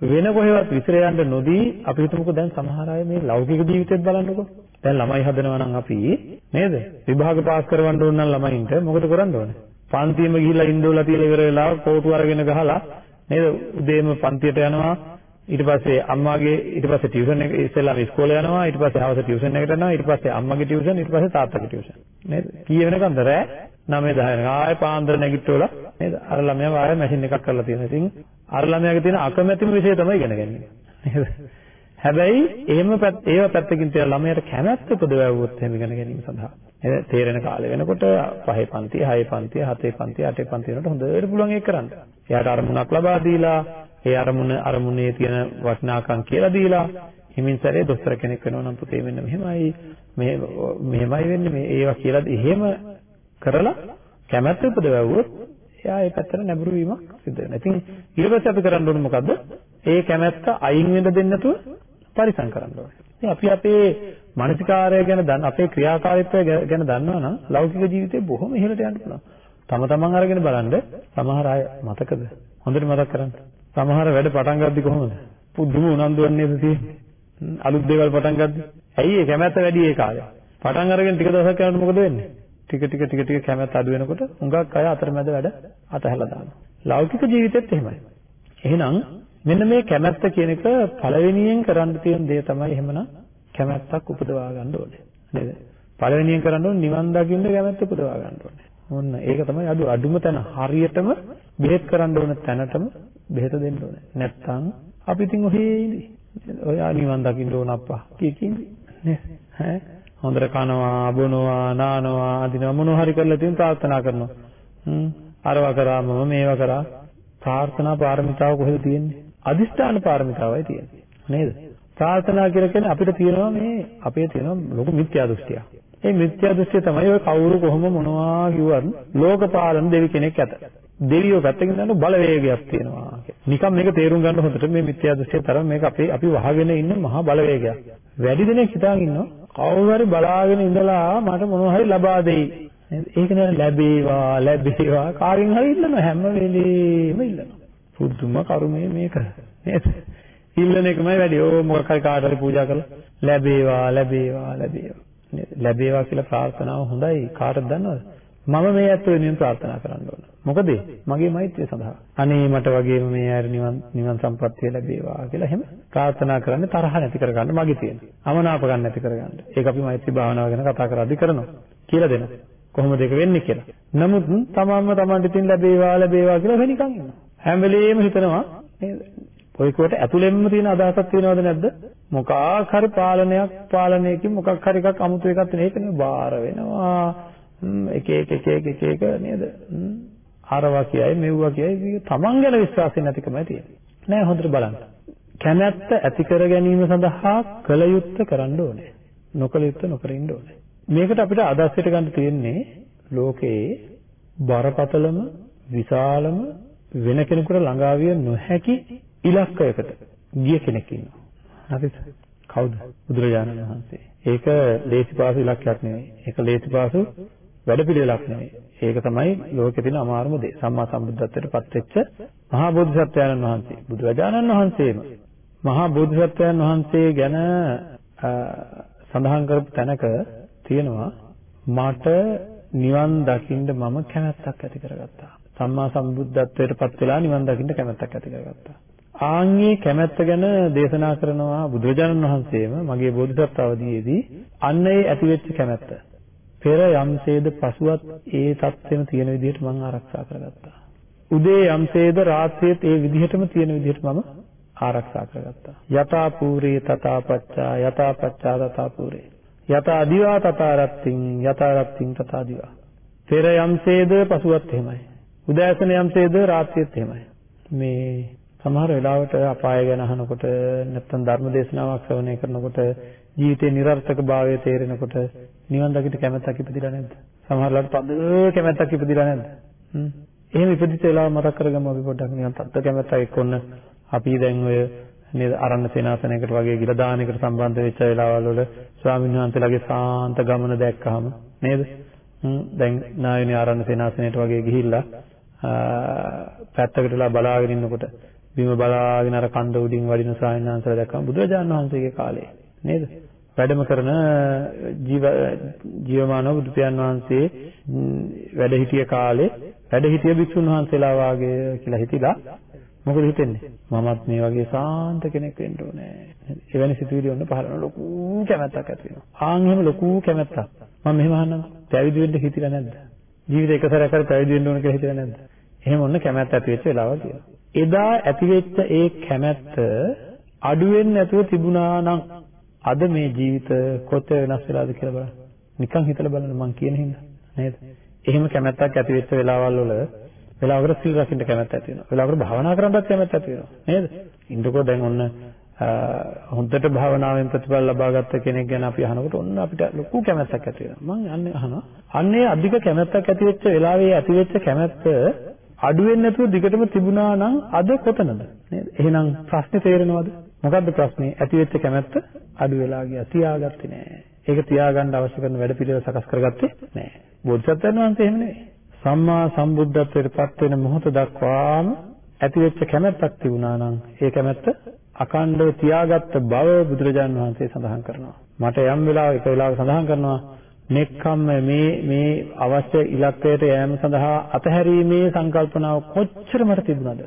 Speaker 1: වෙන කොහෙවත් විතර යන්න නොදී අපි හිතමුකෝ දැන් සමහර අය මේ ලෞකික ජීවිතෙත් බලන්නකෝ. දැන් ළමයි හදනවා නම් අපි නේද? විභාග පාස් කරවන්න ඕන නම් ළමයින්ට මොකද කරන්න ඕනේ? පන්තියම ගිහිල්ලා ඉන්දෝලා තියලා ඉවර වෙලා කෝටු අරගෙන ගහලා නේද? උදේම පන්තියට යනවා. ඊට පස්සේ අම්මාගේ ඊට පස්සේ ටියුෂන් එක ඉස්සෙල්ලා ඉස්කෝලේ යනවා. ඊට පස්සේ හවස ටියුෂන් එකට යනවා. ඊට පස්සේ අම්මගේ ටියුෂන් ඊට පස්සේ තාත්තගේ ටියුෂන් නේද? කීය වෙනකන්ද රෑ. 9 10 වෙනකන් ආයෙ පාන්දර නැගිට්ටෝලා නේද? අර ළමයාව ආයෙ මැෂින් එකක් කරලා තියෙනවා. ඉතින් අර ළමයාගේ තියෙන අකමැතිම විෂය තමයි ඉගෙන ගන්නේ. නේද? හැබැයි එහෙම ඒව පැත්තකින් තියලා ළමයාට කැමැත්ත උපදවවුවොත් එහෙම ඉගෙන ගැනීම සඳහා නේද තේරෙන කාලේ වෙනකොට පහේ පන්තිය හයේ පන්තිය හතේ පන්තිය අටේ පන්තිය වලට හොඳට පුළුවන් ඒක කරන්න එයාට අරමුණක් ලබා දීලා ඒ අරමුණ අරමුණේ තියෙන වටිනාකම් කියලා දීලා හිමින් සැරේ දොස්තර කෙනෙක් වෙනවා නම් පුතේ මෙන්න මෙහෙමයි මේ මෙහෙමයි වෙන්නේ මේ ඒවා කියලා එහෙම කරලා කැමැත්ත උපදවුවොත් එයා ඒ පැත්තට නැඹුරු වීමක් සිදු වෙනවා. ඉතින් ඊට පස්සේ අපි කරන්න ඕනේ මොකද්ද? ඒ කැමැත්ත අයින් වෙන්න දෙන්න නැතුව පරිසම් කරන්න ඕනේ. ඉතින් අපි අපේ මානසිකාරය ගැන දන්න අපේ ක්‍රියාකාරීත්වය ගැන දන්නවනම් ලෞකික ජීවිතේ බොහොම ඉහළට යන්න පුළුවන්. තම තමන් අරගෙන බලන්න සමහර අය මතකද? හොඳට මතක් කරගන්න. සමහර වැඩ පටන් ගද්දි කොහොමද? පුදුම උනන්දුවක් නේද තියෙන්නේ? අලුත් දේවල් පටන් ගද්දි. ඇයි ඒ කැමැත්ත වැඩි ඒ කාලේ? පටන් අරගෙන ටික දවසක් යනකොට මොකද වෙන්නේ? ටික ටික ටික ටික කැමැත්ත අඩු වෙනකොට හුඟක් අය අතරමැද වැඩ අතහැරලා දානවා. ලෞකික ජීවිතෙත් එහෙමයි. එහෙනම් මෙන්න මේ කැමැත්ත කියන එක පළවෙනියෙන් කරන්න තියෙන දේ තමයි එහෙමනම් කැමැත්තක් උපදවා ගන්න ඕනේ. නේද? පළවෙනියෙන් කරන්න ඕනේ නිවන් දකින්න කැමැත්ත උපදවා ගන්න ඕනේ. ඔන්න ඒක තමයි අඩු අඩුම තැන හරියටම බෙහෙත් කරන්න ඕන තැනටම බෙහෙත දෙන්න ඕනේ. නැත්තම් අපි ඉතින් ඔහේ ඉඳි. ඔයා නිවන් දකින්න ඕන අප්පා කිය කින්දි. නේද? ඈ හොඳට කනවා, බොනවා, නානවා, අදිනවා මොනවා හරි කරලා තියෙන ප්‍රාර්ථනා කරනවා. හ්ම් අරවා කරා මම මේවා කරා ප්‍රාර්ථනා පාරමිතාව කොහෙද තියෙන්නේ? අදිෂ්ඨාන පාරමිතාවයි තියෙන්නේ. නේද? ප්‍රාර්ථනා කියලා කියන්නේ අපිට තියෙනවා මේ අපේ තියෙනවා ලොකු මිත්‍යා දෘෂ්ටියක්. ඒ මිත්‍යා දෘෂ්ටිය තමයි ඔය කවුරු කොහොම මොනවා කිව්වත් ලෝකපාලන දෙවි කෙනෙක් ඇත. දෙවියෝ පැත්තකින් දාන බලවේගයක් තියෙනවා. නිකම් මේක තේරුම් ගන්න හොඳට මේ මිත්‍යා දෘෂ්ටිය තරම් මේක අපේ අපි වහගෙන ඉන්න මහා බලවේගයක්. වැඩි දෙනෙක් හිතාගෙන ඉන්නවා කවුරු හරි බලාගෙන ඉඳලා මට මොනවා හරි ලබා දෙයි. ඒක නේද ලැබේවා ලැබේවා කාගෙන් හරි ඉල්ලනවා හැම වෙලේම ඉල්ලනවා. පුදුම කරුමේ මේක නේද? ඉල්ලන එකමයි වැඩි. ඕ මොකක් හරි කාට හරි පූජා කරලා ලැබේවා ලැබේවා ලැබේවා. නේද? ලැබේවා කියලා ප්‍රාර්ථනාව හොඳයි. කාටද දන්නවද? මම මේ ඇත්ත වෙනුවෙන් ප්‍රාර්ථනා කරන්න ඕන. මොකද මගේ මෛත්‍රිය සඳහා. අනේ මට වගේම මේ අය නිවන් නිවන් සම්පත්තිය ලැබේවා කියලා එහෙම ප්‍රාර්ථනා කරන්නේ තරහ නැති කරගන්න මගේ තියෙන. අමනාප ගන්න නැති කරගන්න. ඒක අපි මෛත්‍රී භාවනාව ගැන කතා කරද්දී කරනවා. කියලා දෙනවා. කොහොමද ඒක වෙන්නේ කියලා. නමුත් තමන්ම තමන්ට ඉතින් ලැබේවා ලැබේවා කියලා වෙනිකන් ඉන්නවා. හැම වෙලෙම හිතනවා නේද? ඔයකොට ඇතුළෙන්ම තියෙන අදහසක් තියෙනවද නැද්ද? මොකක් හරි පාලනයක් පාලනයකින් මොකක් හරි එකක් අමුතු එකක් තියෙන ඒකනේ බාර වෙනවා. එක එක එක එක එක එක නේද? අරවා කියයි මෙව්වා කියයි තමන් ගැන විශ්වාසය නැතිකමයි තියෙන්නේ. නෑ හොඳට බලන්න. කැමැත්ත ඇති කර ගැනීම සඳහා කල යුත්තේ කරන්න ඕනේ. නොකල යුත්තේ නොකර ඉන්න ඕනේ. මේකට අපිට ආදර්ශයට ගන්න තියෙන්නේ ලෝකයේ බරපතලම විශාලම වෙන කෙනෙකුට ළඟා විය නොහැකි ඉලක්කයකට ගිය කෙනෙක් ඉන්නවා. හරිද? කවුද? බුදුරජාණන් වහන්සේ. ඒක ලේසි පාසු ඉලක්කයක් නෙවෙයි. ඒක ලේසි පාසු වැඩපිළිවෙලක් නෙවෙයි. ඒක තමයි ලෝකේ තියෙන අමාරුම දේ. සම්මා සම්බුද්ධත්වයට පත් වෙච්ච මහා බෝධිසත්වයන් වහන්සේ. බුදුරජාණන් වහන්සේම මහා බෝධිසත්වයන් වහන්සේ ගැන සඳහන් කරපු තැනක තියෙනවා මට නිවන් දකින්න මම කැමැත්තක් ඇති කරගත්තා. සම්මා සම්බුද්ධත්වයට පත් වෙලා නිවන් දකින්න කැමැත්තක් ඇති කරගත්තා. ආන්ගේ කැමැත්ත ගැන දේශනා කරනවා බුදුරජාණන් වහන්සේම මගේ බෝධිසත්ව අවදීයේදී අන්න ඒ ඇතිවෙච්ච කැමැත්ත පෙර යම්සේද පසුවත් ඒ தත්වෙම තියෙන විදිහට මම ආරක්ෂා කරගත්තා. උදේ යම්සේද රාත්‍රියේත් ඒ විදිහටම තියෙන විදිහට මම ආරක්ෂා කරගත්තා. යතා පූරේ තථා පච්චා යතා පච්චා තථා පූරේ. යතා දිවා තථා රත්තින් යතා රත්තින් තථා දිවා. පෙර යම්සේද පසුවත් එහෙමයි. උදෑසන යම්සේද රාත්‍රියේත් එහෙමයි. මේ සමහර වෙලාවට අපාය ගැන අහනකොට නැත්නම් ධර්ම දේශනාවක් ශ්‍රවණය කරනකොට ජීවිතේ નિરර්ථක භාවය තේරෙනකොට නිවන් දකිට කැමැත්තක් ඉපදිලා නැද්ද? සමහරලාට තද කැමැත්තක් ඉපදිලා නැද්ද? හ්ම්. එහෙම ඉපදිච්ච වෙලාව මතක් කරගමු අපි පොඩ්ඩක් නිකන් තද කැමැත්තක් එක්කොන්න අපි දැන් ඔය නේද අරණ සේනාසනයකට වගේ ගිල දානයකට සම්බන්ධ වෙච්ච වෙලාවල් වල ස්වාමීන් වහන්සේලාගේ සාන්ත ගමන දැක්කහම නේද? හ්ම් දැන් නායනී ආරණ සේනාසනයට වගේ ගිහිල්ලා පැත්තකටලා බලාගෙන ඉන්නකොට බිම බලාගෙන අර කන්ද උඩින් වඩින සායනහන්සලා දැක්කම බුදුරජාණන් වහන්සේගේ කාලේ නේද? වැඩම කරන ජීව ජීවමානව බුදු පියාණන් වහන්සේ වැඩ හිටිය කාලේ වැඩ හිටිය භික්ෂුන් වහන්සේලා වාගේ කියලා හිතිලා මොකද හිතෙන්නේ? මමත් මේ වගේ සාන්ත කෙනෙක් වෙන්න ඕනේ. එවැනි සිතුවිලි ඔන්න පහළ වෙන ලොකු කැමැත්තක් ඇති වෙනවා. ආන් එහෙම ලොකු කැමැත්තක්. මම මෙහෙම අහන්නම්. පැවිදි වෙන්න හිතිලා නැද්ද? ජීවිතේ එක සැරයක් හරි පැවිදි වෙන්න ඕන කියලා හිතිලා නැද්ද? එහෙම ඔන්න කැමැත්ත ඇති වෙච්ච වෙලාවල් තියෙනවා. එදා ඇතිවෙච්ච ඒ කැමැත්ත අඩු වෙන්නේ නැතුව තිබුණා නම් අද මේ ජීවිත කොතේ වෙනස් වෙලාද කියලා බලන්න. නිකන් හිතලා බලන්න මං කියන හින්දා නේද? එහෙම කැමැත්තක් ඇති වෙච්ච වෙලාවල් වල වෙලාවකට සිල් රකින්න කැමැත්ත ඇති වෙනවා. වෙලාවකට භාවනා කරන්නත් කැමැත්ත ඇති වෙනවා. නේද? ඉන්නකොට දැන් ඔන්න හොඳට භාවනාවෙන් ප්‍රතිඵල ලබාගත්ත කෙනෙක් ගැන අපි අහනකොට ඔන්න අපිට ලොකු කැමැත්තක් ඇති වෙනවා. මං යන්නේ අහනවා. අන්නේ අධික කැමැත්තක් ඇති වෙච්ච වෙලාවේ ඇති වෙච්ච කැමැත්ත අඩු වෙන්නේ නැතුව දිගටම තිබුණා නම් අද කොතනද? නේද? එහෙනම් ප්‍රශ්නේ තේරෙනවද? මොකද්ද ප්‍රශ්නේ? ඇති වෙච්ච කැමැත්ත අඩු වෙලා ගියා. තියාගත්තේ නෑ. ඒක තියාගන්න අවශ්‍ය කරන වැඩ පිළිවෙල සකස් කරගත්තේ නෑ. බෝධිසත්වයන් වහන්සේ එහෙම නෙවෙයි. සම්මා සම්බුද්ධත්වයට පත් වෙන මොහොත දක්වාම ඇති වෙච්ච කැමැත්තක් තිබුණා නම් ඒ කැමැත්ත අකණ්ඩව තියාගත්ත බව බුදුරජාණන් වහන්සේ සඳහන් කරනවා. මට යම් වෙලාවක එක වෙලාවක සඳහන් කරනවා නෙක්ඛම්ම මේ මේ අවශ්‍ය ඉලක්කයට යෑම සඳහා අතහැරීමේ සංකල්පනාව කොච්චර මට තිබුණද?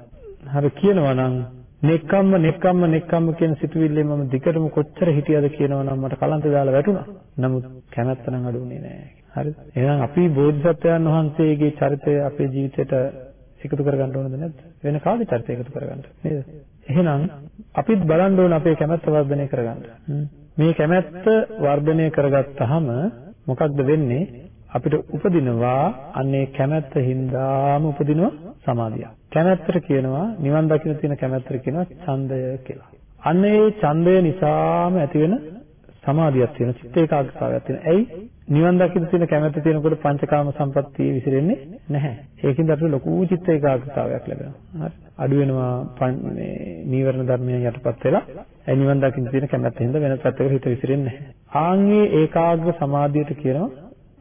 Speaker 1: හරි කියනවා නම් නෙක්ඛම්ම නෙක්ඛම්ම නෙක්ඛම්ම කියන සිතුවිල්ලේ මම දිගටම කොච්චර හිටියද කියනවා නම් මට කලන්ත දාලා වැටුණා. නමුත් කැමැත්ත නම් අඩුුනේ නෑ. හරිද? එහෙනම් අපි බෝධිසත්වයන් වහන්සේගේ චරිතය අපේ ජීවිතයට එකතු කරගන්න ඕනද නැද්ද? වෙන කාගේ චරිතය එකතු කරගන්න නේද? එහෙනම් අපිත් බලන්න ඕන අපේ කැමැත්ත වර්ධනය කරගන්න. මේ කැමැත්ත වර්ධනය කරගත්තාම මොකක්ද වෙන්නේ? අපිට උපදිනවා අන්නේ කැමැත්ත හින්දාම උපදිනවා සමාධිය. කැමැත්තට කියනවා නිවන් දකින්න තියෙන කැමැත්තට කියනවා ඡන්දය කියලා. අන්න ඒ ඡන්දය නිසාම ඇතිවෙන සමාධියක් තියෙන චිත්ත ඒකාග්‍රතාවයක් තියෙන. ඇයි? නිවන් දකින්න තියෙන කැමැත්ත තියෙනකොට පංචකාම සම්පත්තිය විසිරෙන්නේ නැහැ. ඒකින්ද අපිට ලොකු චිත්ත ඒකාග්‍රතාවයක් ලැබෙනවා. හරි. අඩු වෙනවා මේ නීවරණ ධර්මයන් යටපත් වෙලා ඒ නිවන් දකින්න තියෙන කැමැත්ත හින්දා වෙන පැත්තකට හිත විසිරෙන්නේ නැහැ. ආන්ගේ ඒකාග්‍ර සමාධියට කියනවා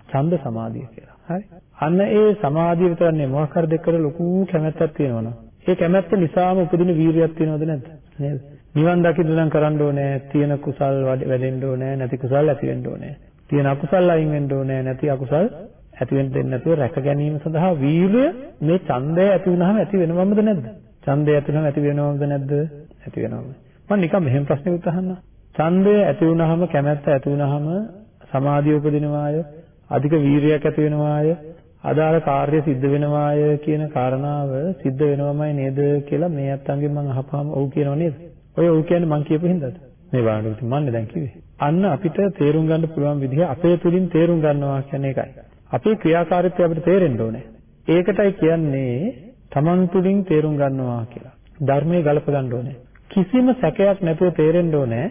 Speaker 1: ඡන්ද සමාධිය කියලා. හරි. අන්න ඒ සමාධිය විතරනේ මොකක් හරි දෙකට ලොකු කැමැත්තක් තියෙනවනේ. ඒ කැමැත්ත නිසාම උපදින වීරියක් තියෙනවද නැද්ද? නේද? නිවන් දකින්න නම් කරන්න ඕනේ තියෙන කුසල් වැඩෙන්න ඕනේ නැති කුසල් ඇති වෙන්න ඕනේ. තියෙන අකුසල් අයින් වෙන්න ඕනේ නැති අකුසල් ඇති වෙන්න දෙන්නේ නැතුව රැක ගැනීම සඳහා වීරිය මේ ඡන්දය ඇති වුනහම ඇති වෙනවමද නැද්ද? ඡන්දය ඇති වුනහම ඇති වෙනවමද නැද්ද? ඇති වෙනවම. මම නිකන් මෙහෙම ප්‍රශ්නයක් අහන්නම්. ඡන්දය ඇති වුනහම කැමැත්ත ඇති වුනහම සමාධිය උපදිනවාය අධික වීරියක් ඇති වෙනවාය අදාළ කාර්ය සිද්ධ වෙනවාය කියන කාරණාව සිද්ධ වෙනවමයි නේද කියලා මේ අත්තන්ගෙන් මම අහපහම ඔව් කියනව නේද? ඔය ඔව් කියන්නේ මං කියපු හින්දාද? මේ බලන්න ඉතින් මන්නේ දැන් කිව්වේ. අන්න අපිට තේරුම් ගන්න පුළුවන් විදිහ අපේ තුලින් තේරුම් ගන්නවා කියන්නේ ඒකයි. අපේ ක්‍රියාකාරීත්වය අපිට තේරෙන්න ඕනේ. ඒකටයි කියන්නේ තමන් තුලින් තේරුම් ගන්නවා කියලා. ධර්මයේ ගලප ගන්න ඕනේ. කිසිම සැකයක් නැතුව තේරෙන්න ඕනේ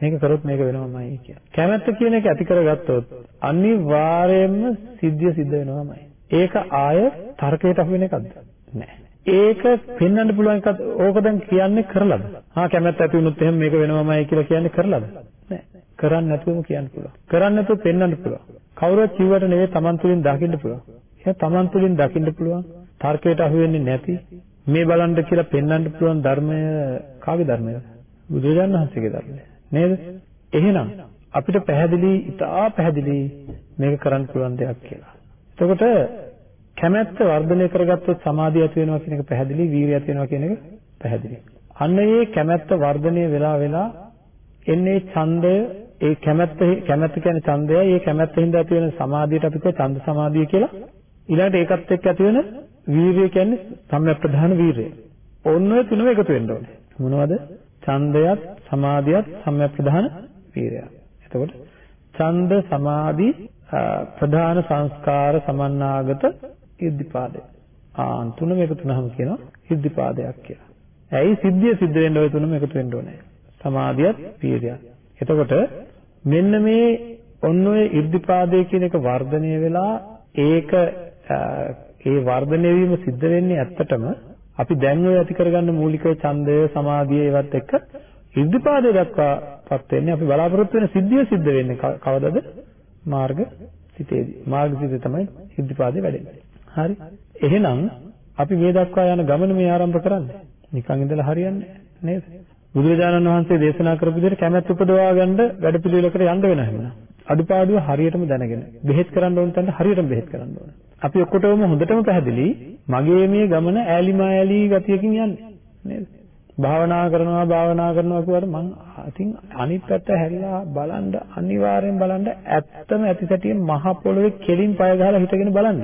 Speaker 1: මේක කරොත් මේක වෙනවමයි කියලා. කැමැත්ත කියන එක ඇති කරගත්තොත් අනිවාර්යයෙන්ම සිද්ධිය සිද්ධ වෙනවමයි. ඒක ආය තර්කයට අහු වෙන එකක්ද? නෑ. ඒක පෙන්වන්න පුළුවන් එකක් ඕක දැන් කියන්නේ කරලාද? හා කැමැත්ත ඇති වුණොත් එහෙනම් මේක වෙනවමයි කියලා කියන්නේ කරලාද? නෑ. කරන්නේ නැතුවම කියන්න පුළුවන්. කරන්නේ නැතුව පෙන්වන්න පුළුවන්. කවුරුත් කිව්වට නෙවෙයි Taman තුලින් දකින්න පුළුවන්. එහෙනම් Taman තුලින් දකින්න පුළුවන්. තර්කයට අහු වෙන්නේ නැති මේ බලන්න කියලා පෙන්වන්න පුළුවන් ධර්මය කාගේ ධර්මයද? බුදුරජාණන් වහන්සේගේ ධර්මය. නේද? එහෙනම් අපිට පැහැදිලි, ඉතා පැහැදිලි මේක කරන්න පුළුවන් දෙයක් කියලා. එතකොට කැමැත්ත වර්ධනය කරගත්තොත් සමාධිය ඇති වෙනවා කියන එක පැහැදිලි, වීරිය ඇති වෙනවා කියන එක පැහැදිලි. අන්න ඒ කැමැත්ත වර්ධනය වෙලා වෙලා එන්නේ ඡන්දය, ඒ කැමැත්ත කැමැත්ත කියන්නේ ඡන්දයයි, ඒ කැමැත්ත හින්දා ඇති වෙන සමාධියට අපි කියව ඡන්ද සමාධිය කියලා. ඊළඟට ඒකත් එක්ක ඇති වෙන වීරිය කියන්නේ සම්‍යක්ප්‍රධාන වීරිය. ඔන්න ඔය තුනම එකතු වෙන්න ඕනේ. මොනවද? ඡන්දයත්, සමාධියත් සම්‍යක්ප්‍රධාන වීරියත්. එතකොට ඡන්ද සමාධි ප්‍රධාන සංස්කාර සමන්නාගත ඉද්ධිපාදය. ආ තුනම එකතු වුනහම කියනවා ඉද්ධිපාදයක් කියලා. ඇයි සිද්ධිය සිද්ධ වෙන්න ওই තුනම එකතු වෙන්න ඕනේ. සමාධියත් වීර්යයත්. එතකොට මෙන්න මේ ඔන්න ඔය ඉද්ධිපාදය කියන එක වර්ධනය වෙලා ඒක ඒ වර්ධනය වීම සිද්ධ වෙන්නේ ඇත්තටම අපි දැන් ඔය ඇති කරගන්න මූලික ඡන්දය සමාධිය ඒවත් එක්ක ඉද්ධිපාදය දක්වාපත් වෙන්නේ අපි බලාපොරොත්තු වෙන සිද්ධිය සිද්ධ වෙන්නේ කවදද මාර්ග සිතේදී මාර්ග සිතේ තමයි ඉද්ධිපාදේ වැඩෙන්නේ හරි එහෙනම් අපි මේ දක්වා යන ගමන මේ ආරම්භ කරන්නේ නිකන් ඉඳලා හරියන්නේ නේද බුදුරජාණන් වහන්සේ දේශනා කරපු විදිහට කැමැත්ත උපදවා ගන්න වැඩපිළිවෙලකට යන්න වෙනවා එහෙනම් අඩුපාඩුව හරියටම දැනගෙන බෙහෙත් කරන්න ඕන තැනට හරියටම බෙහෙත් කරන්න ඕන. අපි ඔක්කොටම හොඳටම පැහැදිලි මගේ මේ ගමන ඈලිමා ඈලි ගතියකින් යන්නේ නේද? භාවනා කරනවා භාවනා කරනවා කියවට මං අතින් අනිත් පැත්ත හැරිලා බලන්න අනිවාර්යෙන් බලන්න ඇත්තම ඇති සැටියෙන් මහ පොළොවේ කෙලින් පය ගහලා හිටගෙන බලන්න.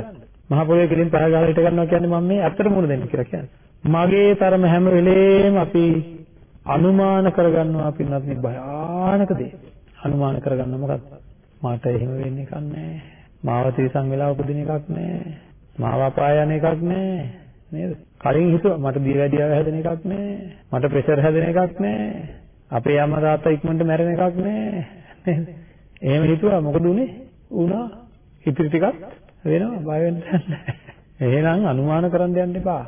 Speaker 1: මහ පොළොවේ කෙලින් පය ගහලා හිට ගන්නවා කියන්නේ මම මේ ඇත්තට මුණ දෙන්න කියලා කියන්නේ. මගේ තරම හැම වෙලේම අපි අනුමාන කරගන්නවා පින්නත් මේ භයානක දේ. අනුමාන කරගන්න මොකක්ද? මට එහෙම වෙන්න එකක් නැහැ. මාව තිරසං වෙලා උපදින එකක් නැහැ. මාව අපාය යන එකක් නැහැ. නේද? කලින් හිතුවා මට දියවැඩියාව හැදෙන එකක් නැහැ. මට ප්‍රෙෂර් හැදෙන එකක් නැහැ. අපේ අම්මා තාත්තා ඉක්මනට මැරෙන එකක් නැහැ. නේද? එහෙම හිතුවා මොකද උනේ? උනා. ඉතිරි ටිකක් වෙනවා බය වෙන්න නැහැ. එහෙනම් අනුමාන කරන්න යන්න එපා.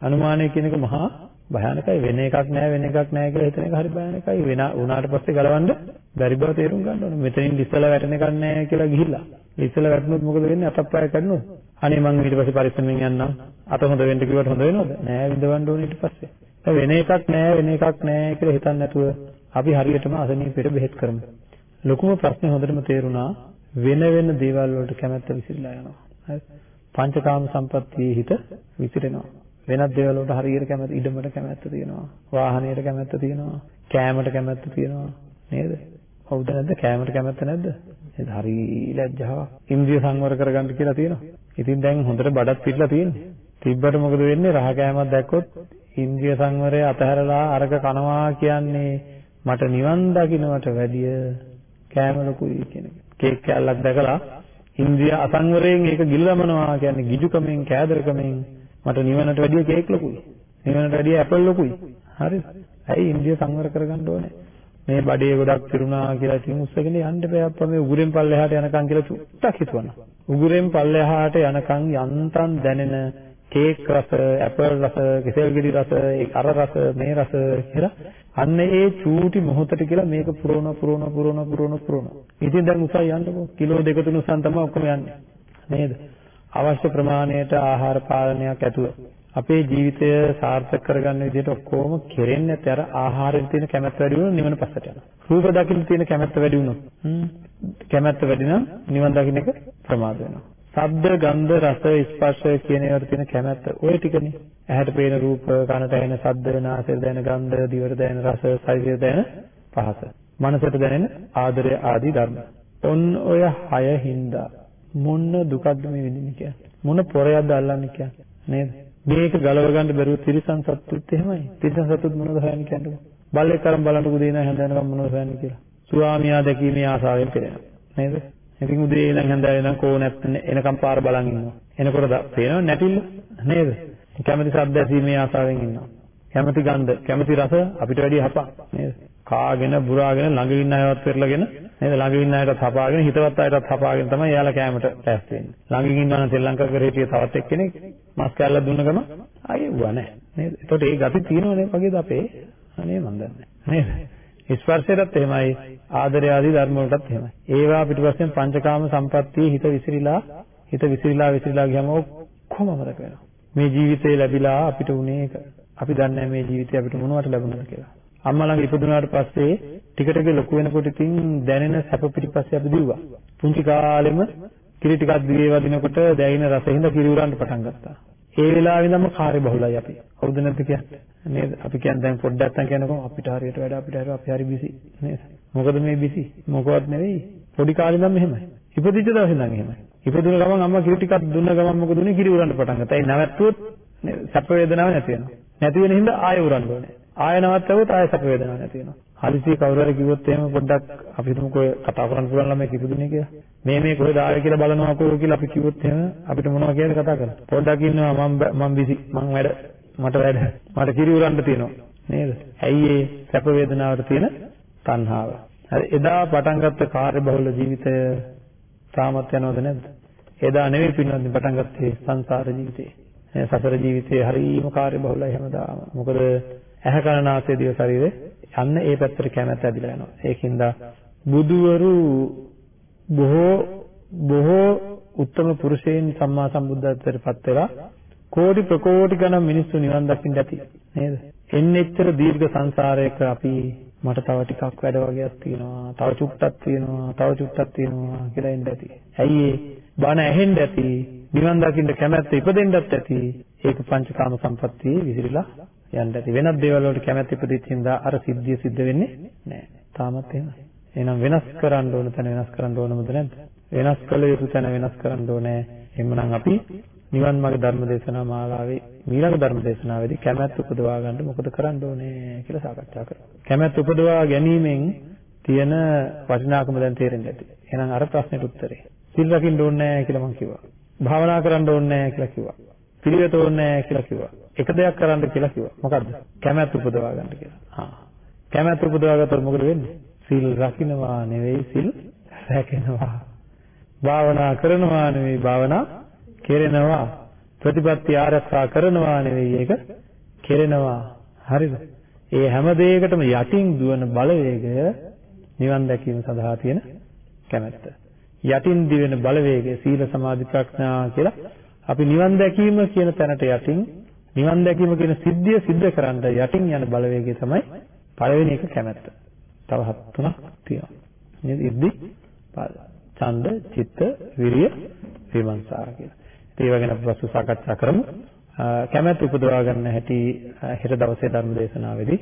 Speaker 1: අනුමානය කියන එක මහා භයානකයි. වෙන එකක් නැහැ වෙන එකක් නැහැ කියලා හිතන එක හරි භයානකයි. වෙන උනාට පස්සේ ගලවන්න බැරි බව තේරුම් ගන්න ඕනේ. මෙතනින් ඉස්සලා වැටෙන එකක් නැහැ කියලා ගිහිල්ලා. ඉස්සලා වැටුනොත් මොකද වෙන්නේ? අතප්පය කඩනොත් අනේ මං ඊට පස්සේ පරිස්සමෙන් යන්නම්. අත හොඳ වෙන්න කිව්වට හොඳ වෙනවද? නෑ විඳවන්න ඕනේ ඊට පස්සේ. වෙන එකක් නැහැ වෙන එකක් නැහැ කියලා හිතන්නේ නැතුව අපි හරියටම අසනීපෙට බෙහෙත් කරමු. ලොකුම ප්‍රශ්නේ හොඳටම තේරුණා. වෙන වෙන දේවල් වලට කැමැත්ත විසිරලා යනවා. හරි. පංචකාම සම්පත්තියේ හිත විසිරෙනවා. වෙනත් දේවල් වලට හරියට කැමැත්ත ඉඩමට කැමැත්ත තියෙනවා. වාහනයට කැමැත්ත තියෙනවා. කෑමට කැමැත්ත තියෙනවා. නේද? හවුද නැද්ද? කෑමට කැමැත්ත නැද්ද? ඒක හරි ලැජ්ජාවක්. ඉන්ද්‍රිය සංවර කරගන්න කියලා තියෙනවා. ඉතින් දැන් හොඳට බඩත් පිටලා තියෙන්නේ. තිබ්බට මොකද වෙන්නේ? රහ කෑමක් දැක්කොත් ඉන්ද්‍රිය සංවරය අතහැරලා අරක කනවා කියන්නේ මට නිවන් දකින්නට වැඩිය කෑම ලොකුයි කියන එක. කේක් කෑල්ලක් දැකලා ඉන්ද්‍රිය අසංවරයෙන් ඒක ගිලදමනවා කියන්නේ ගිජුකමෙන් කෑදරකමෙන් මට නිවනට වැඩිය කේක් ලොකුයි. නිවනට වැඩිය ඇපල් ලොකුයි. හරිද? ඇයි ඉන්ද්‍රිය සංවර කරගන්න ඕනේ? මේ බඩේ ගොඩක් පිරුණා කියලා ඉතින් උස්සගෙන යන්න බෑ අප්පා මේ උගුරෙන් පල්ලෙහාට යනකම් කියලා චුට්ටක් හිතුවනවා. උගුරෙන් පල්ලෙහාට යනකම් යන්තම් දැනෙන කේක් රස, ඇපල් රස, කෙසෙල් ගෙඩි රස, ඒ අර රස, මේ රස කියලා අන්න ඒ චූටි මොහොතට කියලා මේක පුරවන පුරවන පුරවන පුරවන පුරවන. ඉතින් දැන් උසයි යන්නකෝ. කිලෝ දෙක තුන උසන් තමයි ඔක්කොම යන්නේ. නේද? අවශ්‍ය ප්‍රමාණයට ආහාර පාලනයක් ඇතුව අපේ ජීවිතය සාර්ථක කරගන්න විදිහට ඔක්කොම කෙරෙන්නේ නැත්නම් අර ආහාරයෙන් තියෙන කැමැත්ත වැඩි වුණොත් නිවන පස්සට යනවා. රූප දකින්න තියෙන කැමැත්ත වැඩි වුණොත් කැමැත්ත වැඩි නම් නිවන් දකින්න එක ප්‍රමාද වෙනවා. ශබ්ද, ගන්ධ, රස, ස්පර්ශ කියන ඒවාට තියෙන කැමැත්ත ඔය ටිකනේ. ඇහැට පේන රූප, කනට ඇහෙන ශබ්ද, නාසයට දැනෙන ගන්ධ, දිවට දැනෙන රස, ශරීරයට දැනෙන පහස. මනසට දැනෙන ආදරය ආදී ධර්ම. ඔන්න ඔය හය හින්දා මොන දුකක්ද මේ විඳින්නේ කියන්නේ. මොන පොරයක්ද අල්ලන්නේ කියන්නේ. නේද? මේක ගලව ගන්න බැරුව තිරිසන් සත්තුත් එහෙමයි. තිරිසන් සත්තුත් මොනවද හොයන්නේ කියන්නේ? බල්ලෙක් කරන් බලන්නකෝ දෙන හැන්දෑනකම් මොනවද හොයන්නේ කියලා. ස්වාමියා දැකීමේ ආසාවෙන් පෙළෙනවා. නේද? ඉතින් උදේ ඉඳන් හැන්දෑව වෙනකන් කෝ නැත්නම් එනකම් පාර බලන් ඉන්නවා. එනකොට පේනව නැටිල්ල නේද? කැමති ශබ්ද ඇසීමේ ආසාවෙන් ඉන්නවා. කැමති ගන්ධ, කැමති රස අපිට වැඩිය හපක් නේද? කාගෙන බුරාගෙන ළඟ ඉන්න අයවත් පෙරලගෙන නේද? ළඟ ඉන්න අයටත් හපාගෙන හිතවත් අයටත් හපාගෙන තමයි එයාලා කැමට පැස් වෙන්නේ. ළඟින් ඉන්නවා නම් ශ්‍රී ලංකා කරේ හිටිය තවත් එක්කෙනෙක් මස් කැල්ලක් දුන්න ගම ආයේ වුණා නෑ. නේද? ඒතකොට ඒ ගති තියෙනවනේ වගේද අපේ? අනේ මන් දන්නේ නේද? ස්පර්ශයටත් එහෙමයි ආදරය ආදී ධර්ම වලටත් එහෙමයි. ඒවා පිටිපස්සෙන් පංචකාම සම්පත්තියේ හිත විසිරීලා හිත විසිරීලා විසිරීලා ගියම ඔක්කොම මතක වෙනවා. මේ ජීවිතේ ලැබිලා අපිට උනේ ඒක. අපි දන්නේ මේ ජීවිතේ අපිට මොනවට ලැබුණාද කියලා. අම්මා ළඟ ඉපදුනාට පස්සේ ටික ටික ලොකු වෙනකොට ඉතින් දැනෙන සැප පිටිපස්සේ අපි දිව්වා. පුංචි කාලෙම කිරි ටිකක් දිවේ වදිනකොට දැයින රසින්ද කිරි උරන්න පටන් ගත්තා. ඒ වෙලාවෙ ඉඳන්ම කාර්ය බහුලයි අපි. හවුද නැද්ද කියන්නේ? නේද? අපි කියන්නේ දැන් පොඩ්ඩක් නැත්නම් කියනකො අපිට හරියට වැඩ අපිට හරිය අපි හරි බිසි නේද? මොකද මේ බිසි? මොකවත් නෙවෙයි. පොඩි කාලේ ඉඳන් මෙහෙමයි. ඉපදිච්ච දවසේ ඉඳන් එහෙමයි. ඉපදුන ගමන් අම්මා කිරි ටිකක් දුන්න ගමන් මොකද උනේ? කිරි උරන්න පටන් ගත්තා. ඒ නැවැත්තුවොත් සැප වේදනාවක් නැති වෙනවා. නැති වෙන හින්දා ආයෙ උරන්න ඕනේ. ආයෙ නවත්තවොත් ආයෙ සැප වේදනාවක් නැති වෙනවා. හදිසියෙ කවුරු හරි කිව්වොත් එහෙම පොඩ්ඩක් අපි හිතමුකෝ කතා කරන්න පුළුවන් ළමයි කිපුදුනේ කියලා. මේ මේ කොහෙද ආවේ කියලා බලනවාකෝ කියලා අපි කිව්වොත් එහෙම අපිට මොනවද කියලා කතා කරන්න. පොඩ්ඩක් ඉන්නවා මම මම බිසි මම වැඩ මට වැඩ මට කිරි උරන්න තියෙනවා නේද? ඇයි ඒ සැප වේදනාවට තියෙන තණ්හාව. හරි එදා පටන් ගත්ත කාර්යබහුල ජීවිතය තාමත් යනවද නැද්ද? එදා නෙවෙයි පින්නත් පටන් ගත්තේ සංසාර ජීවිතේ. සසර ජීවිතේ හරීම කාර්යබහුලයි හැමදාම. මොකද ඇහැ කන නාසය දිව ශරීරේ යන්න ඒ පැත්තට කැමැත්ත ඇදිලා යනවා. ඒකින්ද බුදුවරු බොහෝ බොහෝ උත්තම පුරුෂයන් සම්මා සම්බුද්ධත්වයට පත් වෙලා කෝටි ප්‍රකෝටි ගණන් මිනිස්සු නිවන් දකින්න ඇති නේද? එන්නෙච්චර දීර්ඝ සංසාරයක අපි මට තව ටිකක් වැඩ වගේක් තියෙනවා, තව චුට්ටක් තියෙනවා, තව චුට්ටක් තියෙනවා කියලා එන්න ඇති. ඇයි ඒ බණ ඇහෙන්න ඇති, නිවන් දකින්න කැමැත්ත ඉපදෙන්නත් ඇති. ඒක පංචකාම සම්පත්තියේ විසිරීලා යන්න ඇති. වෙනත් දේවල් වලට කැමැත්ත ඉපදිච්ච හින්දා අර සිද්ධිය සිද්ධ වෙන්නේ නැහැ. තාමත් එහෙමයි. එහෙනම් වෙනස් කරන්න ඕන තැන වෙනස් කරන්න ඕනමද නැද්ද? වෙනස් කළ යුතු තැන වෙනස් කරන්න ඕනේ. එහෙමනම් අපි නිවන් මාර්ග ධර්ම දේශනා මාලාවේ ඊළඟ ධර්ම දේශනාවේදී කැමැත්ත උපදවා ගන්න මොකද කරන්න ඕනේ කියලා සාකච්ඡා කරමු. කැමැත්ත උපදවා ගැනීමෙන් තියෙන වටිනාකම දැන් තේරෙන්න ඇති. එහෙනම් අර ප්‍රශ්නෙට උත්තරේ. සිල් රකින්න ඕනේ නැහැ කියලා මම කිව්වා. භාවනා කරන්න ඕනේ නැහැ කියලා කිව්වා. පිළිවෙත ඕනේ නැහැ කියලා කිව්වා. එක දෙයක් කරන්න කියලා කිව්වා. මොකද්ද? කැමැත්ත උපදවා ගන්න කියලා. හා. කැමැත්ත උපදවා ගත්තොත් මොකද වෙන්නේ? සිල් රකින්නවා නෙවෙයි සිල් රැකෙනවා. භාවනා කරනවා නෙවෙයි භාවනා කෙරෙනවා. ප්‍රතිපත්ති ආරක්ෂා කරනවා නෙවෙයි ඒක කෙරෙනවා. හරිද? ඒ හැම දෙයකටම යටින් දුවන බලවේගය නිවන් දැකීම සඳහා තියෙන කැමැත්ත. යටින් දිවෙන බලවේගය සීල සමාධි ප්‍රඥා කියලා අපි නිවන් දැකීම කියන තැනට යටින් නිවන් දැකීම කියන සිද්ධිය සිද්ධ කරන්න යටින් යන බලවේගය තමයි පළවෙනි එක කැමැත්ත. තව හත් තුනක් තියෙනවා. නේද? ඉද්දි පාද. ඡන්ද, චිත්ත, විරිය, විමර්ශා කියලා. ඒව ගැන අපි පසු සාකච්ඡා කරමු. කැමැත්ත උපදවා ගන්න හැටි හෙට දවසේ ධර්ම දේශනාවේදී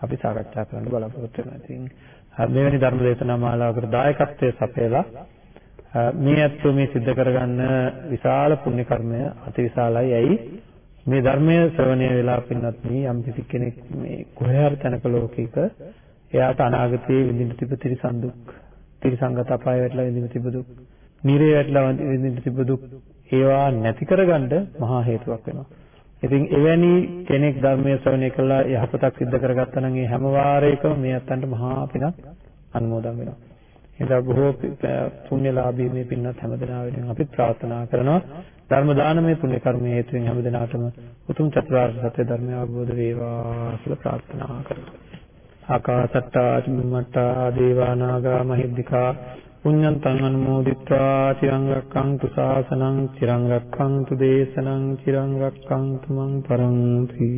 Speaker 1: අපි සාකච්ඡා කරන්න බලාපොරොත්තු වෙනවා. ඉතින් මෙවැනි ධර්ම දේශනා මාලාවකට දායකත්වයේ සපයලා මේ අත්ව මේ සිද්ධ කරගන්න විශාල පුණ්‍ය කර්මය අතිවිශාලයි. ඇයි මේ ධර්මය ශ්‍රවණය වෙලා පින්නත් මේ යම් කිසි කෙනෙක් මේ කොහේ හරි තැනක ලෝකයක එයාට අනාගතයේ විඳින්න තිබ තිරිසන් දුක්, තිරිසංගත අපාය වැටලා විඳින්න තිබ දුක්, නිරේ වැටලා විඳින්න තිබ දුක් ඒවා නැති කරගන්න මහා හේතුවක් වෙනවා. ඉතින් එවැනි කෙනෙක් ධර්මයේ ශ්‍රවණය කළා යහපතක් සිද්ධ කරගත්තා නම් ඒ හැම වාරයකම මේ අත්තන්ට මහා පිනක් අනුමෝදන් වෙනවා. එදා බොහෝ පුණ්‍යලාභී මේ පින්නත් හැමදෙනා වෙනුවෙන් අපි ප්‍රාර්ථනා කරනවා. ධර්ම දානමය පුණ්‍ය කර්මයේ හේතුවෙන් හැමදෙනාටම උතුම් චතුරාර්ය සත්‍ය ධර්මය අවබෝධ වේවා කියලා ප්‍රාර්ථනා කරනවා. ආකාසට්ටා චුම්මට්ටා දේවා නාග මහිද්దికා පුඤ්ඤන්තං අනුමෝදිත්වා චිරං රක්ඛන්තු ශාසනං චිරං රක්ඛන්තු දේශනං චිරං රක්ඛන්තු මං පරන්ති.